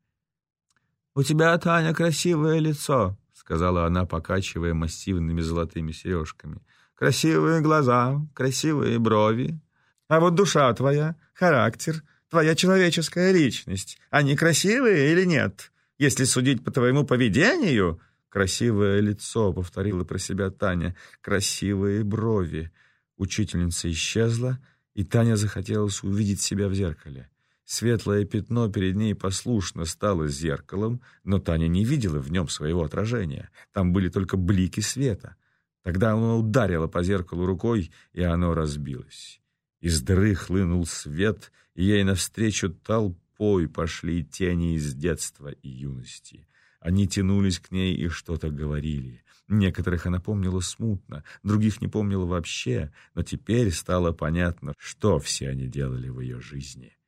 «У тебя, Таня, красивое лицо», — сказала она, покачивая массивными золотыми сережками. «Красивые глаза, красивые брови. А вот душа твоя, характер, твоя человеческая личность, они красивые или нет? Если судить по твоему поведению...» «Красивое лицо», — повторила про себя Таня, — «красивые брови». Учительница исчезла, и Таня захотелось увидеть себя в зеркале. Светлое пятно перед ней послушно стало зеркалом, но Таня не видела в нем своего отражения. Там были только блики света. Тогда она ударила по зеркалу рукой, и оно разбилось. Из дыры хлынул свет, и ей навстречу толпой пошли тени из детства и юности. Они тянулись к ней и что-то говорили. Некоторых она помнила смутно, других не помнила вообще, но теперь стало понятно, что все они делали в ее жизни.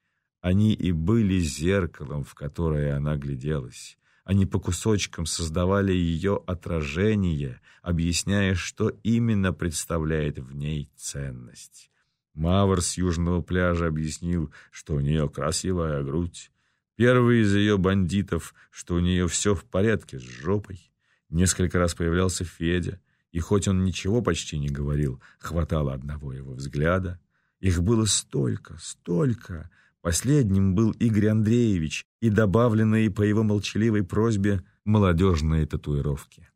Они и были зеркалом, в которое она гляделась. Они по кусочкам создавали ее отражение, объясняя, что именно представляет в ней ценность. Мавр с южного пляжа объяснил, что у нее красивая грудь. Первый из ее бандитов, что у нее все в порядке с жопой. Несколько раз появлялся Федя, и хоть он ничего почти не говорил, хватало одного его взгляда. Их было столько, столько. Последним был Игорь Андреевич и добавленные по его молчаливой просьбе молодежные татуировки.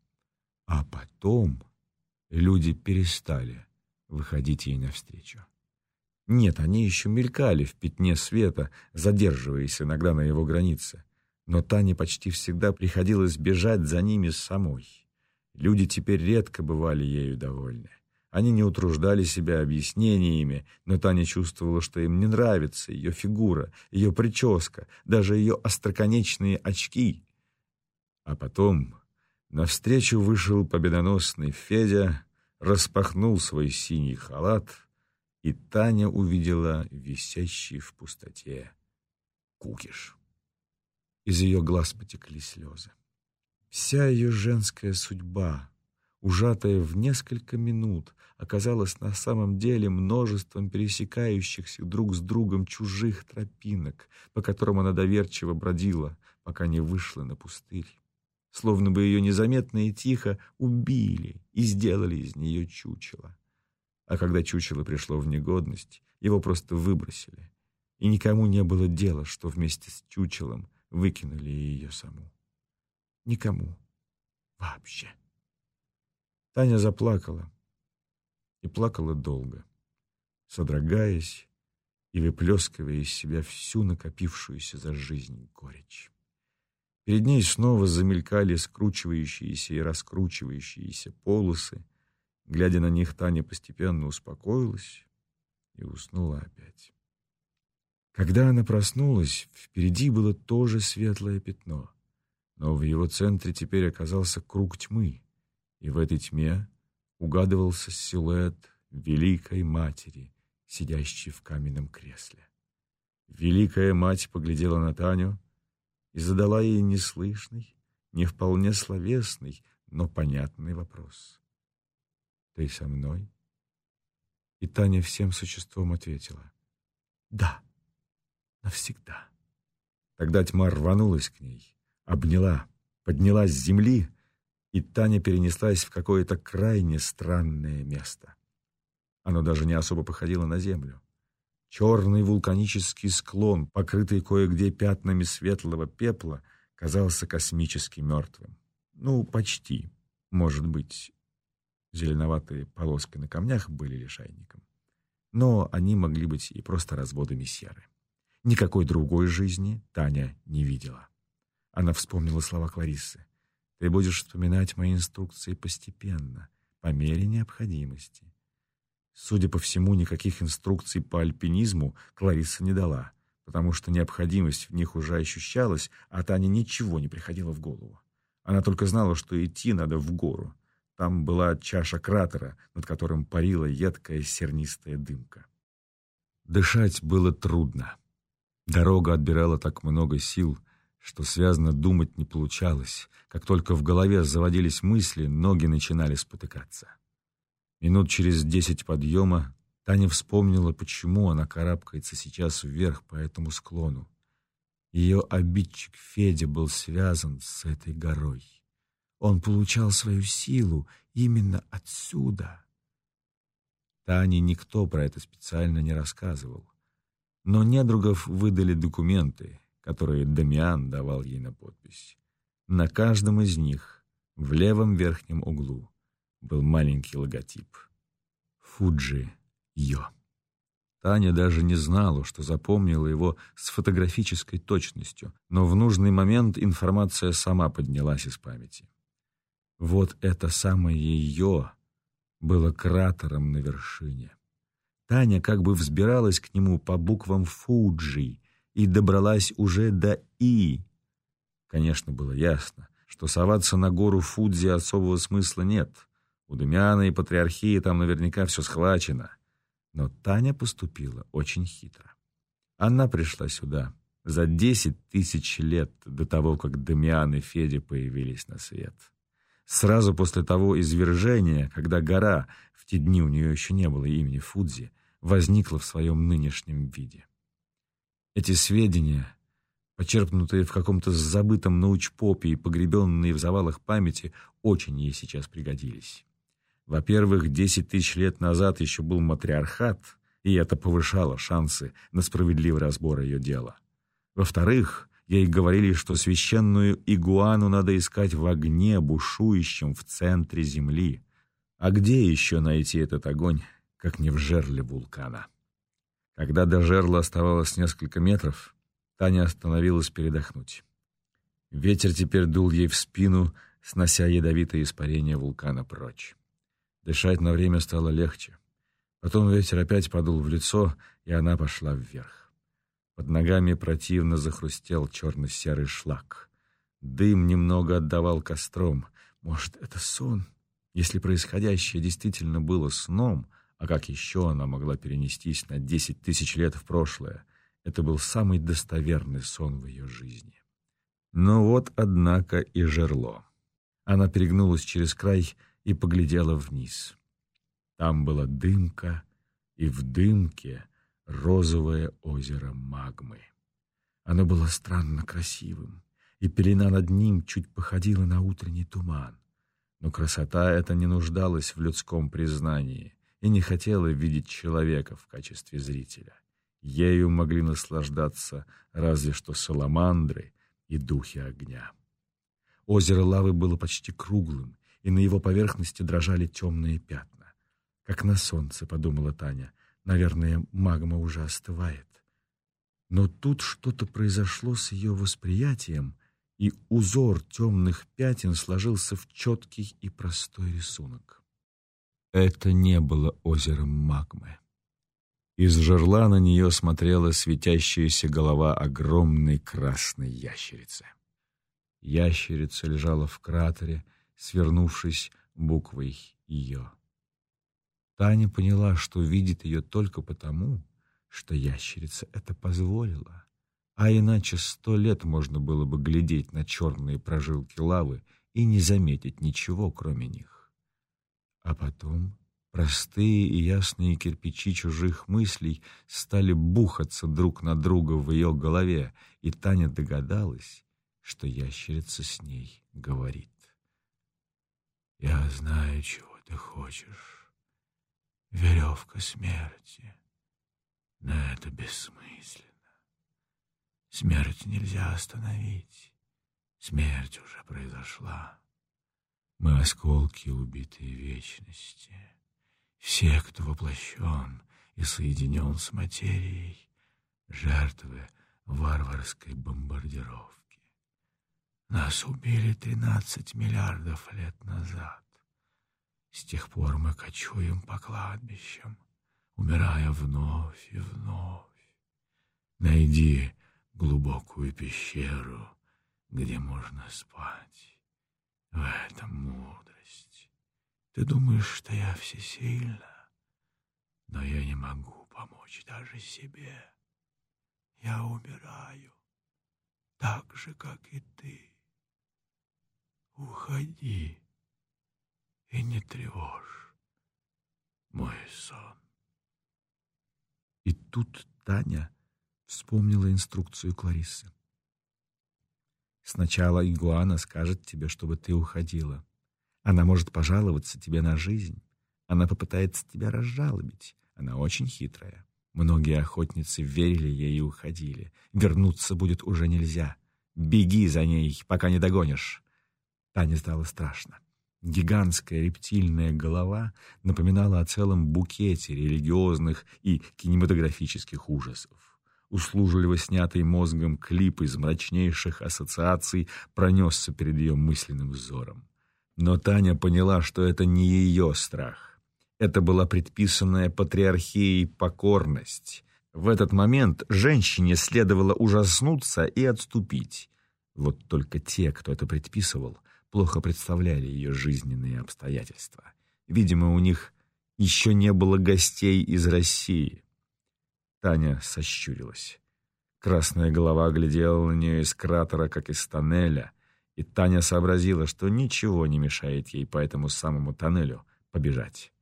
А потом люди перестали выходить ей навстречу. Нет, они еще мелькали в пятне света, задерживаясь иногда на его границе. Но Тане почти всегда приходилось бежать за ними самой. Люди теперь редко бывали ею довольны. Они не утруждали себя объяснениями, но Таня чувствовала, что им не нравится ее фигура, ее прическа, даже ее остроконечные очки. А потом навстречу вышел победоносный Федя, распахнул свой синий халат — и Таня увидела висящий в пустоте кукиш. Из ее глаз потекли слезы. Вся ее женская судьба, ужатая в несколько минут, оказалась на самом деле множеством пересекающихся друг с другом чужих тропинок, по которым она доверчиво бродила, пока не вышла на пустырь. Словно бы ее незаметно и тихо убили и сделали из нее чучело. А когда чучело пришло в негодность, его просто выбросили. И никому не было дела, что вместе с чучелом выкинули ее саму. Никому. Вообще. Таня заплакала. И плакала долго, содрогаясь и выплескивая из себя всю накопившуюся за жизнь горечь. Перед ней снова замелькали скручивающиеся и раскручивающиеся полосы, Глядя на них, Таня постепенно успокоилась и уснула опять. Когда она проснулась, впереди было тоже светлое пятно, но в его центре теперь оказался круг тьмы, и в этой тьме угадывался силуэт Великой Матери, сидящей в каменном кресле. Великая Мать поглядела на Таню и задала ей неслышный, не вполне словесный, но понятный вопрос. Ты со мной?» И Таня всем существом ответила. «Да, навсегда». Тогда тьма рванулась к ней, обняла, поднялась с земли, и Таня перенеслась в какое-то крайне странное место. Оно даже не особо походило на землю. Черный вулканический склон, покрытый кое-где пятнами светлого пепла, казался космически мертвым. Ну, почти, может быть, Зеленоватые полоски на камнях были лишайником. Но они могли быть и просто разводами серы. Никакой другой жизни Таня не видела. Она вспомнила слова Клариссы. «Ты будешь вспоминать мои инструкции постепенно, по мере необходимости». Судя по всему, никаких инструкций по альпинизму Кларисса не дала, потому что необходимость в них уже ощущалась, а Тане ничего не приходило в голову. Она только знала, что идти надо в гору, там была чаша кратера, над которым парила едкая сернистая дымка. Дышать было трудно. Дорога отбирала так много сил, что связно думать не получалось. Как только в голове заводились мысли, ноги начинали спотыкаться. Минут через десять подъема Таня вспомнила, почему она карабкается сейчас вверх по этому склону. Ее обидчик Федя был связан с этой горой. Он получал свою силу именно отсюда. Тане никто про это специально не рассказывал. Но недругов выдали документы, которые Дамиан давал ей на подпись. На каждом из них, в левом верхнем углу, был маленький логотип. Фуджи Йо. Таня даже не знала, что запомнила его с фотографической точностью, но в нужный момент информация сама поднялась из памяти. Вот это самое ее было кратером на вершине. Таня как бы взбиралась к нему по буквам Фуджи и добралась уже до И. Конечно, было ясно, что соваться на гору Фудзи особого смысла нет. У Демиана и Патриархии там наверняка все схвачено. Но Таня поступила очень хитро. Она пришла сюда за десять тысяч лет до того, как Дамиан и Федя появились на свет. Сразу после того извержения, когда гора, в те дни у нее еще не было имени Фудзи, возникла в своем нынешнем виде. Эти сведения, почерпнутые в каком-то забытом научпопе и погребенные в завалах памяти, очень ей сейчас пригодились. Во-первых, десять тысяч лет назад еще был матриархат, и это повышало шансы на справедливый разбор ее дела. Во-вторых, ей говорили, что священную игуану надо искать в огне, бушующем в центре земли. А где еще найти этот огонь, как не в жерле вулкана? Когда до жерла оставалось несколько метров, Таня остановилась передохнуть. Ветер теперь дул ей в спину, снося ядовитое испарение вулкана прочь. Дышать на время стало легче. Потом ветер опять подул в лицо, и она пошла вверх. Под ногами противно захрустел черно-серый шлак. Дым немного отдавал костром. Может, это сон? Если происходящее действительно было сном, а как еще она могла перенестись на десять тысяч лет в прошлое? Это был самый достоверный сон в ее жизни. Но вот, однако, и жерло. Она перегнулась через край и поглядела вниз. Там была дымка, и в дымке розовое озеро магмы. Оно было странно красивым, и пелена над ним чуть походила на утренний туман. Но красота эта не нуждалась в людском признании и не хотела видеть человека в качестве зрителя. Ею могли наслаждаться разве что саламандры и духи огня. Озеро лавы было почти круглым, и на его поверхности дрожали темные пятна. Как на солнце, подумала Таня. Наверное, магма уже остывает. Но тут что-то произошло с ее восприятием, и узор темных пятен сложился в четкий и простой рисунок. Это не было озером магмы. Из жерла на нее смотрела светящаяся голова огромной красной ящерицы. Ящерица лежала в кратере, свернувшись буквой «Ее». Таня поняла, что видит ее только потому, что ящерица это позволила, а иначе сто лет можно было бы глядеть на черные прожилки лавы и не заметить ничего, кроме них. А потом простые и ясные кирпичи чужих мыслей стали бухаться друг на друга в ее голове, и Таня догадалась, что ящерица с ней говорит. Я знаю, чего ты хочешь. Веревка смерти. Но это бессмысленно. Смерть нельзя остановить. Смерть уже произошла. Мы осколки убитые вечности. Все, кто воплощен и соединен с материей, жертвы варварской бомбардировки. Нас убили тринадцать миллиардов лет назад. С тех пор мы кочуем по кладбищам, умирая вновь и вновь. Найди глубокую пещеру, где можно спать. В этом мудрость. Ты думаешь, что я всесильна, но я не могу помочь даже себе. Я умираю так же, как и ты. Уходи и не тревожь мой сон. И тут Таня вспомнила инструкцию Кларисы. Сначала игуана скажет тебе, чтобы ты уходила. Она может пожаловаться тебе на жизнь. Она попытается тебя разжалобить. Она очень хитрая. Многие охотницы верили ей и уходили. Вернуться будет уже нельзя. Беги за ней, пока не догонишь. Тане стало страшно. Гигантская рептильная голова напоминала о целом букете религиозных и кинематографических ужасов. Услужливо снятый мозгом клип из мрачнейших ассоциаций пронесся перед ее мысленным взором. Но Таня поняла, что это не ее страх. Это была предписанная патриархией покорность. В этот момент женщине следовало ужаснуться и отступить. Вот только те, кто это предписывал, плохо представляли ее жизненные обстоятельства. Видимо, у них еще не было гостей из России. Таня сощурилась. Красная голова глядела на нее из кратера, как из тоннеля, и Таня сообразила, что ничего не мешает ей по этому самому тоннелю побежать.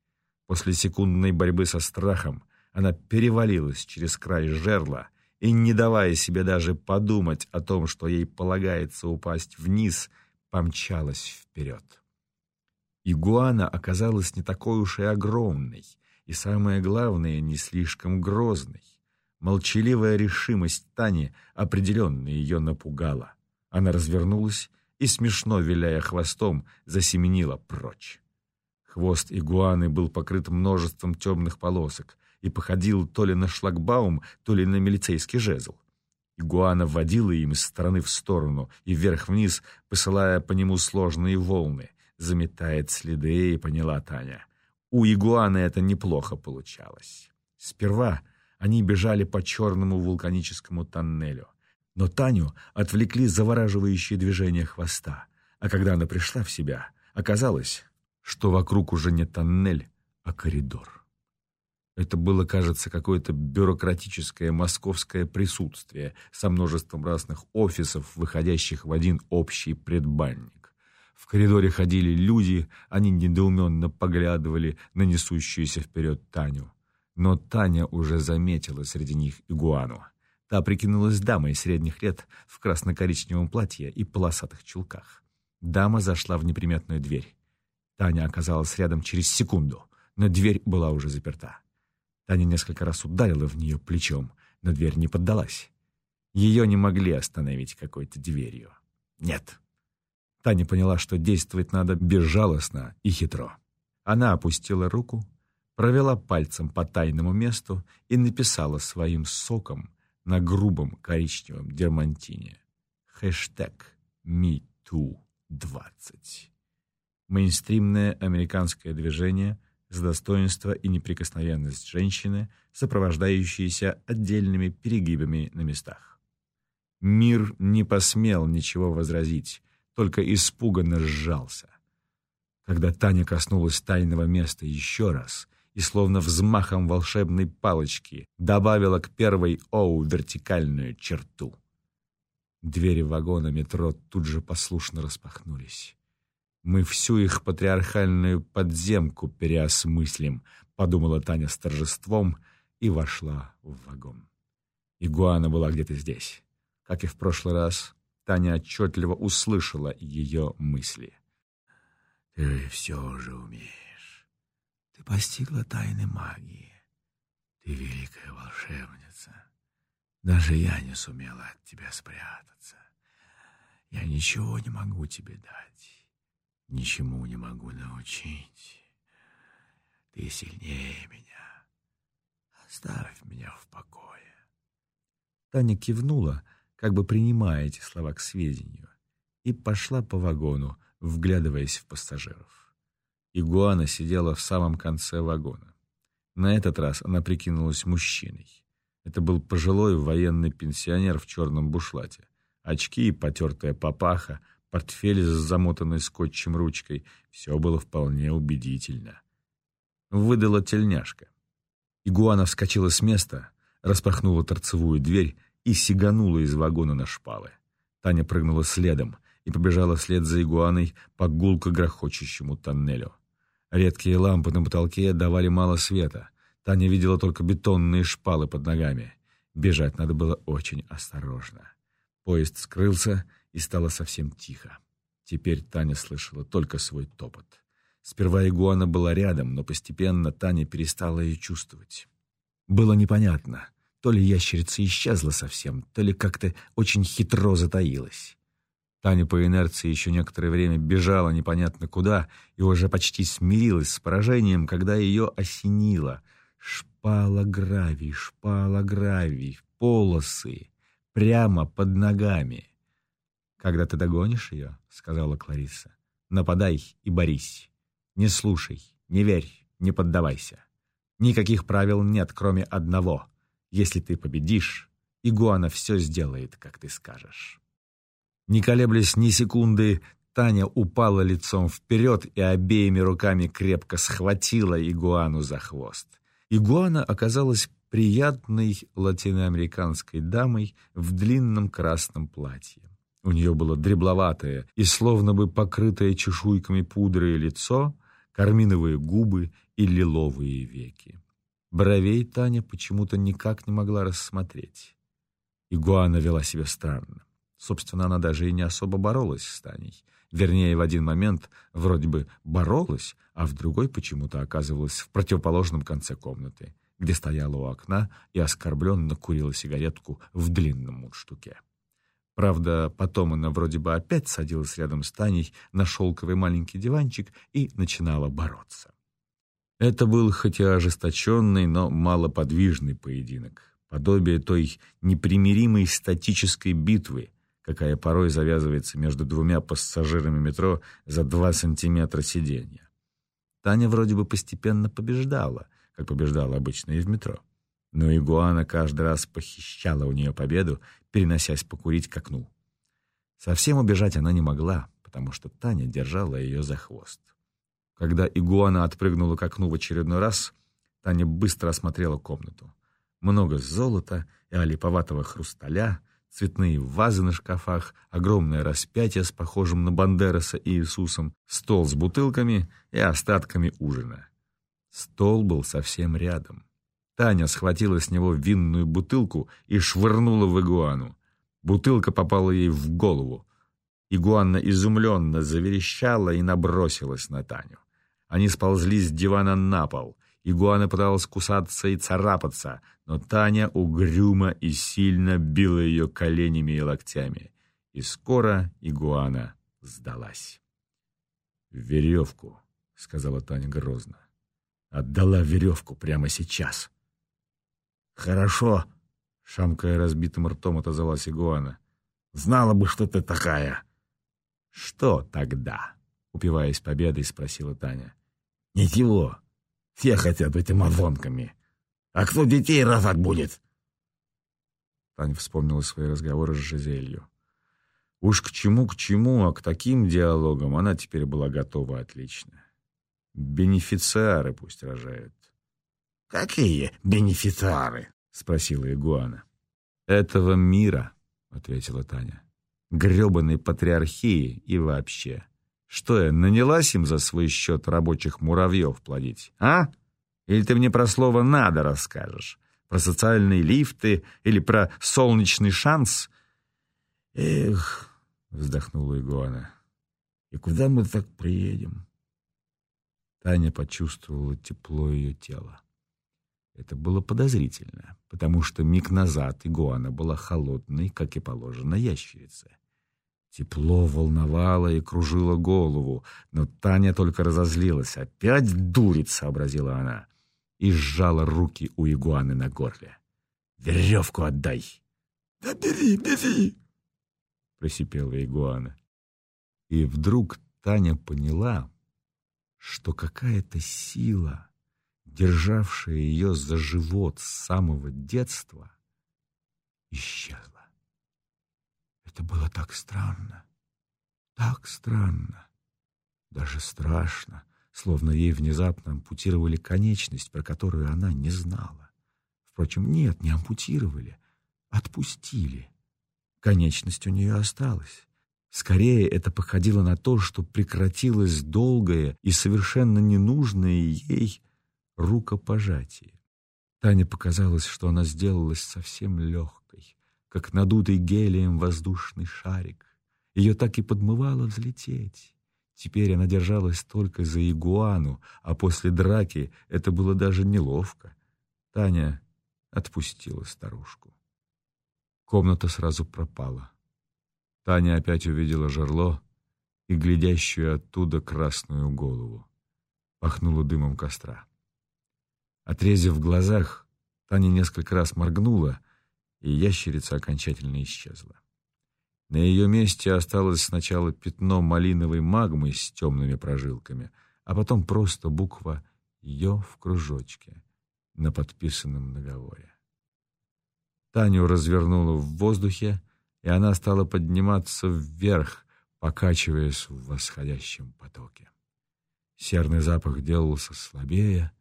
После секундной борьбы со страхом она перевалилась через край жерла и, не давая себе даже подумать о том, что ей полагается упасть вниз, помчалась вперед. Игуана оказалась не такой уж и огромной, и, самое главное, не слишком грозной. Молчаливая решимость Тани определенно ее напугала. Она развернулась и, смешно виляя хвостом, засеменила прочь. Хвост игуаны был покрыт множеством темных полосок и походил то ли на шлагбаум, то ли на милицейский жезл. Игуана водила им из стороны в сторону и вверх-вниз, посылая по нему сложные волны. Заметает следы, поняла Таня. У игуаны это неплохо получалось. Сперва они бежали по черному вулканическому тоннелю. Но Таню отвлекли завораживающие движения хвоста. А когда она пришла в себя, оказалось, что вокруг уже не тоннель, а коридор. Это было, кажется, какое-то бюрократическое московское присутствие со множеством разных офисов, выходящих в один общий предбанник. В коридоре ходили люди, они недоуменно поглядывали на несущуюся вперед Таню. Но Таня уже заметила среди них игуану. Та прикинулась дамой средних лет в красно-коричневом платье и полосатых чулках. Дама зашла в неприметную дверь. Таня оказалась рядом через секунду, но дверь была уже заперта. Таня несколько раз ударила в нее плечом, но дверь не поддалась. Ее не могли остановить какой-то дверью. Нет. Таня поняла, что действовать надо безжалостно и хитро. Она опустила руку, провела пальцем по тайному месту и написала своим соком на грубом коричневом дермантине хэштег MeToo20. Мейнстримное американское движение — с достоинства и неприкосновенность женщины, сопровождающиеся отдельными перегибами на местах. Мир не посмел ничего возразить, только испуганно сжался. Когда Таня коснулась тайного места еще раз и словно взмахом волшебной палочки добавила к первой «Оу» вертикальную черту. Двери вагона метро тут же послушно распахнулись. Мы всю их патриархальную подземку переосмыслим, подумала Таня с торжеством и вошла в вагон. Игуана была где-то здесь. Как и в прошлый раз, Таня отчетливо услышала ее мысли. «Ты все же умеешь. Ты постигла тайны магии. Ты великая волшебница. Даже я не сумела от тебя спрятаться. Я ничего не могу тебе дать ничему не могу научить. Ты сильнее меня. Оставь меня в покое. Таня кивнула, как бы принимая эти слова к сведению, и пошла по вагону, вглядываясь в пассажиров. Игуана сидела в самом конце вагона. На этот раз она прикинулась мужчиной. Это был пожилой военный пенсионер в черном бушлате. Очки и потертая папаха, портфель с замотанной скотчем ручкой. Все было вполне убедительно. Выдала тельняшка. Игуана вскочила с места, распахнула торцевую дверь и сиганула из вагона на шпалы. Таня прыгнула следом и побежала вслед за игуаной по гулко грохочущему тоннелю. Редкие лампы на потолке давали мало света. Таня видела только бетонные шпалы под ногами. Бежать надо было очень осторожно. Поезд скрылся, и стало совсем тихо. Теперь Таня слышала только свой топот. Сперва игуана была рядом, но постепенно Таня перестала ее чувствовать. Было непонятно, то ли ящерица исчезла совсем, то ли как-то очень хитро затаилась. Таня по инерции еще некоторое время бежала непонятно куда и уже почти смирилась с поражением, когда ее осенило. Шпала гравий, шпала гравий, полосы, прямо под ногами. «Когда ты догонишь ее, — сказала Клариса, — нападай и борись. Не слушай, не верь, не поддавайся. Никаких правил нет, кроме одного. Если ты победишь, игуана все сделает, как ты скажешь». Не колеблясь ни секунды, Таня упала лицом вперед и обеими руками крепко схватила игуану за хвост. Игуана оказалась приятной латиноамериканской дамой в длинном красном платье. У нее было дребловатое и словно бы покрытое чешуйками пудры лицо, карминовые губы и лиловые веки. Бровей Таня почему-то никак не могла рассмотреть. Игуана вела себя странно. Собственно, она даже и не особо боролась с Таней. Вернее, в один момент вроде бы боролась, а в другой почему-то оказывалась в противоположном конце комнаты, где стояла у окна и оскорбленно курила сигаретку в длинном мундштуке. Правда, потом она вроде бы опять садилась рядом с Таней на шелковый маленький диванчик и начинала бороться. Это был хоть и ожесточенный, но малоподвижный поединок, подобие той непримиримой статической битвы, какая порой завязывается между двумя пассажирами метро за два сантиметра сиденья. Таня вроде бы постепенно побеждала, как побеждала обычно и в метро. Но игуана каждый раз похищала у нее победу, переносясь покурить к окну. Совсем убежать она не могла, потому что Таня держала ее за хвост. Когда игуана отпрыгнула к окну в очередной раз, Таня быстро осмотрела комнату. Много золота и олиповатого хрусталя, цветные вазы на шкафах, огромное распятие с похожим на Бандераса и Иисусом, стол с бутылками и остатками ужина. Стол был совсем рядом. Таня схватила с него винную бутылку и швырнула в игуану. Бутылка попала ей в голову. Игуанна изумленно заверещала и набросилась на Таню. Они сползли с дивана на пол. Игуана пыталась кусаться и царапаться, но Таня угрюмо и сильно била ее коленями и локтями. И скоро игуана сдалась. «Веревку», — сказала Таня грозно. «Отдала веревку прямо сейчас». «Хорошо», — шамкая разбитым ртом отозвалась игуана. «Знала бы, что ты такая». «Что тогда?» — упиваясь победой, спросила Таня. «Ничего. Все хотят быть амазонками. А кто детей рожать будет?» Таня вспомнила свои разговоры с Жизелью. Уж к чему, к чему, а к таким диалогам она теперь была готова отлично. Бенефициары пусть рожают. «Какие бенефициары?» — спросила Игуана. «Этого мира», — ответила Таня. «Гребаной патриархии и вообще. Что я, нанялась им за свой счет рабочих муравьев плодить, а? Или ты мне про слово «надо» расскажешь? Про социальные лифты или про солнечный шанс?» «Эх», — вздохнула Игуана, — «и куда мы так приедем?» Таня почувствовала тепло ее тела. Это было подозрительно, потому что миг назад игуана была холодной, как и положено ящерице. Тепло волновало и кружило голову, но Таня только разозлилась. «Опять дурит!» — сообразила она. И сжала руки у игуаны на горле. «Веревку отдай!» «Да бери, бери!» — просипела игуана. И вдруг Таня поняла, что какая-то сила державшая ее за живот с самого детства, исчезла. Это было так странно, так странно, даже страшно, словно ей внезапно ампутировали конечность, про которую она не знала. Впрочем, нет, не ампутировали, отпустили. Конечность у нее осталась. Скорее, это походило на то, что прекратилось долгое и совершенно ненужное ей рукопожатие. Тане показалось, что она сделалась совсем легкой, как надутый гелием воздушный шарик. Ее так и подмывало взлететь. Теперь она держалась только за игуану, а после драки это было даже неловко. Таня отпустила старушку. Комната сразу пропала. Таня опять увидела жерло и глядящую оттуда красную голову. Пахнуло дымом костра. Отрезав в глазах, Таня несколько раз моргнула, и ящерица окончательно исчезла. На ее месте осталось сначала пятно малиновой магмы с темными прожилками, а потом просто буква «Ё» в кружочке на подписанном договоре. Таню развернуло в воздухе, и она стала подниматься вверх, покачиваясь в восходящем потоке. Серный запах делался слабее,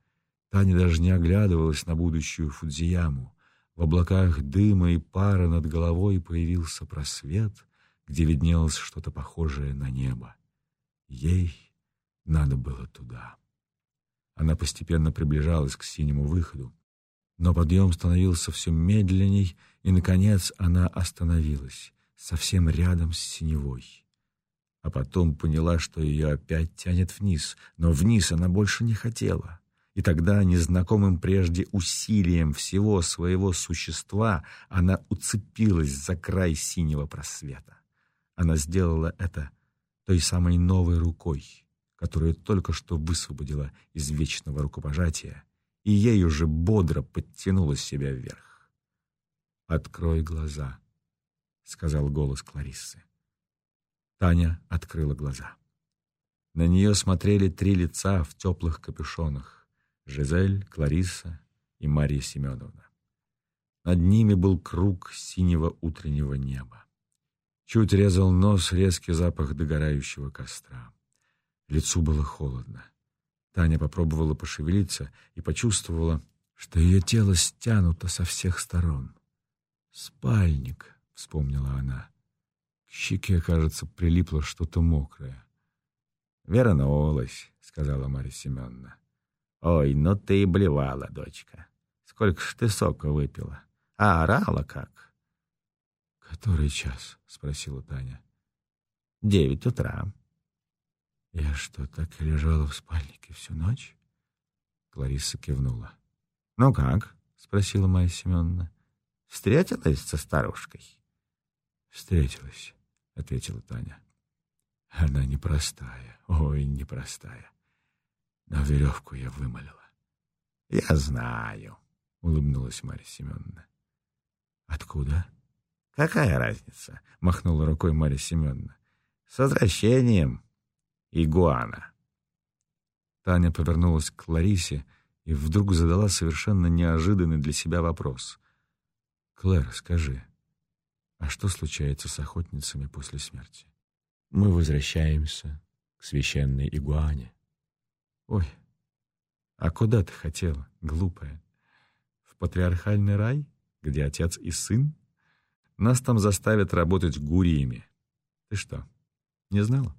Таня даже не оглядывалась на будущую Фудзияму. В облаках дыма и пара над головой появился просвет, где виднелось что-то похожее на небо. Ей надо было туда. Она постепенно приближалась к синему выходу, но подъем становился все медленней, и, наконец, она остановилась, совсем рядом с синевой. А потом поняла, что ее опять тянет вниз, но вниз она больше не хотела. И тогда, незнакомым прежде усилием всего своего существа, она уцепилась за край синего просвета. Она сделала это той самой новой рукой, которую только что высвободила из вечного рукопожатия, и ей уже бодро подтянула себя вверх. «Открой глаза», — сказал голос Клариссы. Таня открыла глаза. На нее смотрели три лица в теплых капюшонах. Жизель, Клариса и Мария Семеновна. Над ними был круг синего утреннего неба. Чуть резал нос резкий запах догорающего костра. Лицу было холодно. Таня попробовала пошевелиться и почувствовала, что ее тело стянуто со всех сторон. «Спальник», — вспомнила она. К щеке, кажется, прилипло что-то мокрое. «Вернулась», — сказала Марья Семеновна. Ой, ну ты и блевала, дочка. Сколько ж ты сока выпила? А орала как? Который час? Спросила Таня. Девять утра. Я что, так и лежала в спальнике всю ночь? Клариса кивнула. Ну как? Спросила Майя Семеновна. Встретилась со старушкой? Встретилась, ответила Таня. Она непростая, ой, непростая. Но веревку я вымолила. — Я знаю, — улыбнулась Марья Семеновна. — Откуда? — Какая разница? — махнула рукой Марья Семеновна. — С возвращением игуана. Таня повернулась к Ларисе и вдруг задала совершенно неожиданный для себя вопрос. «Клэр, скажи, а что случается с охотницами после смерти?» «Мы возвращаемся к священной игуане. Ой, а куда ты хотела, глупая? В патриархальный рай, где отец и сын? Нас там заставят работать гуриями. Ты что, не знала?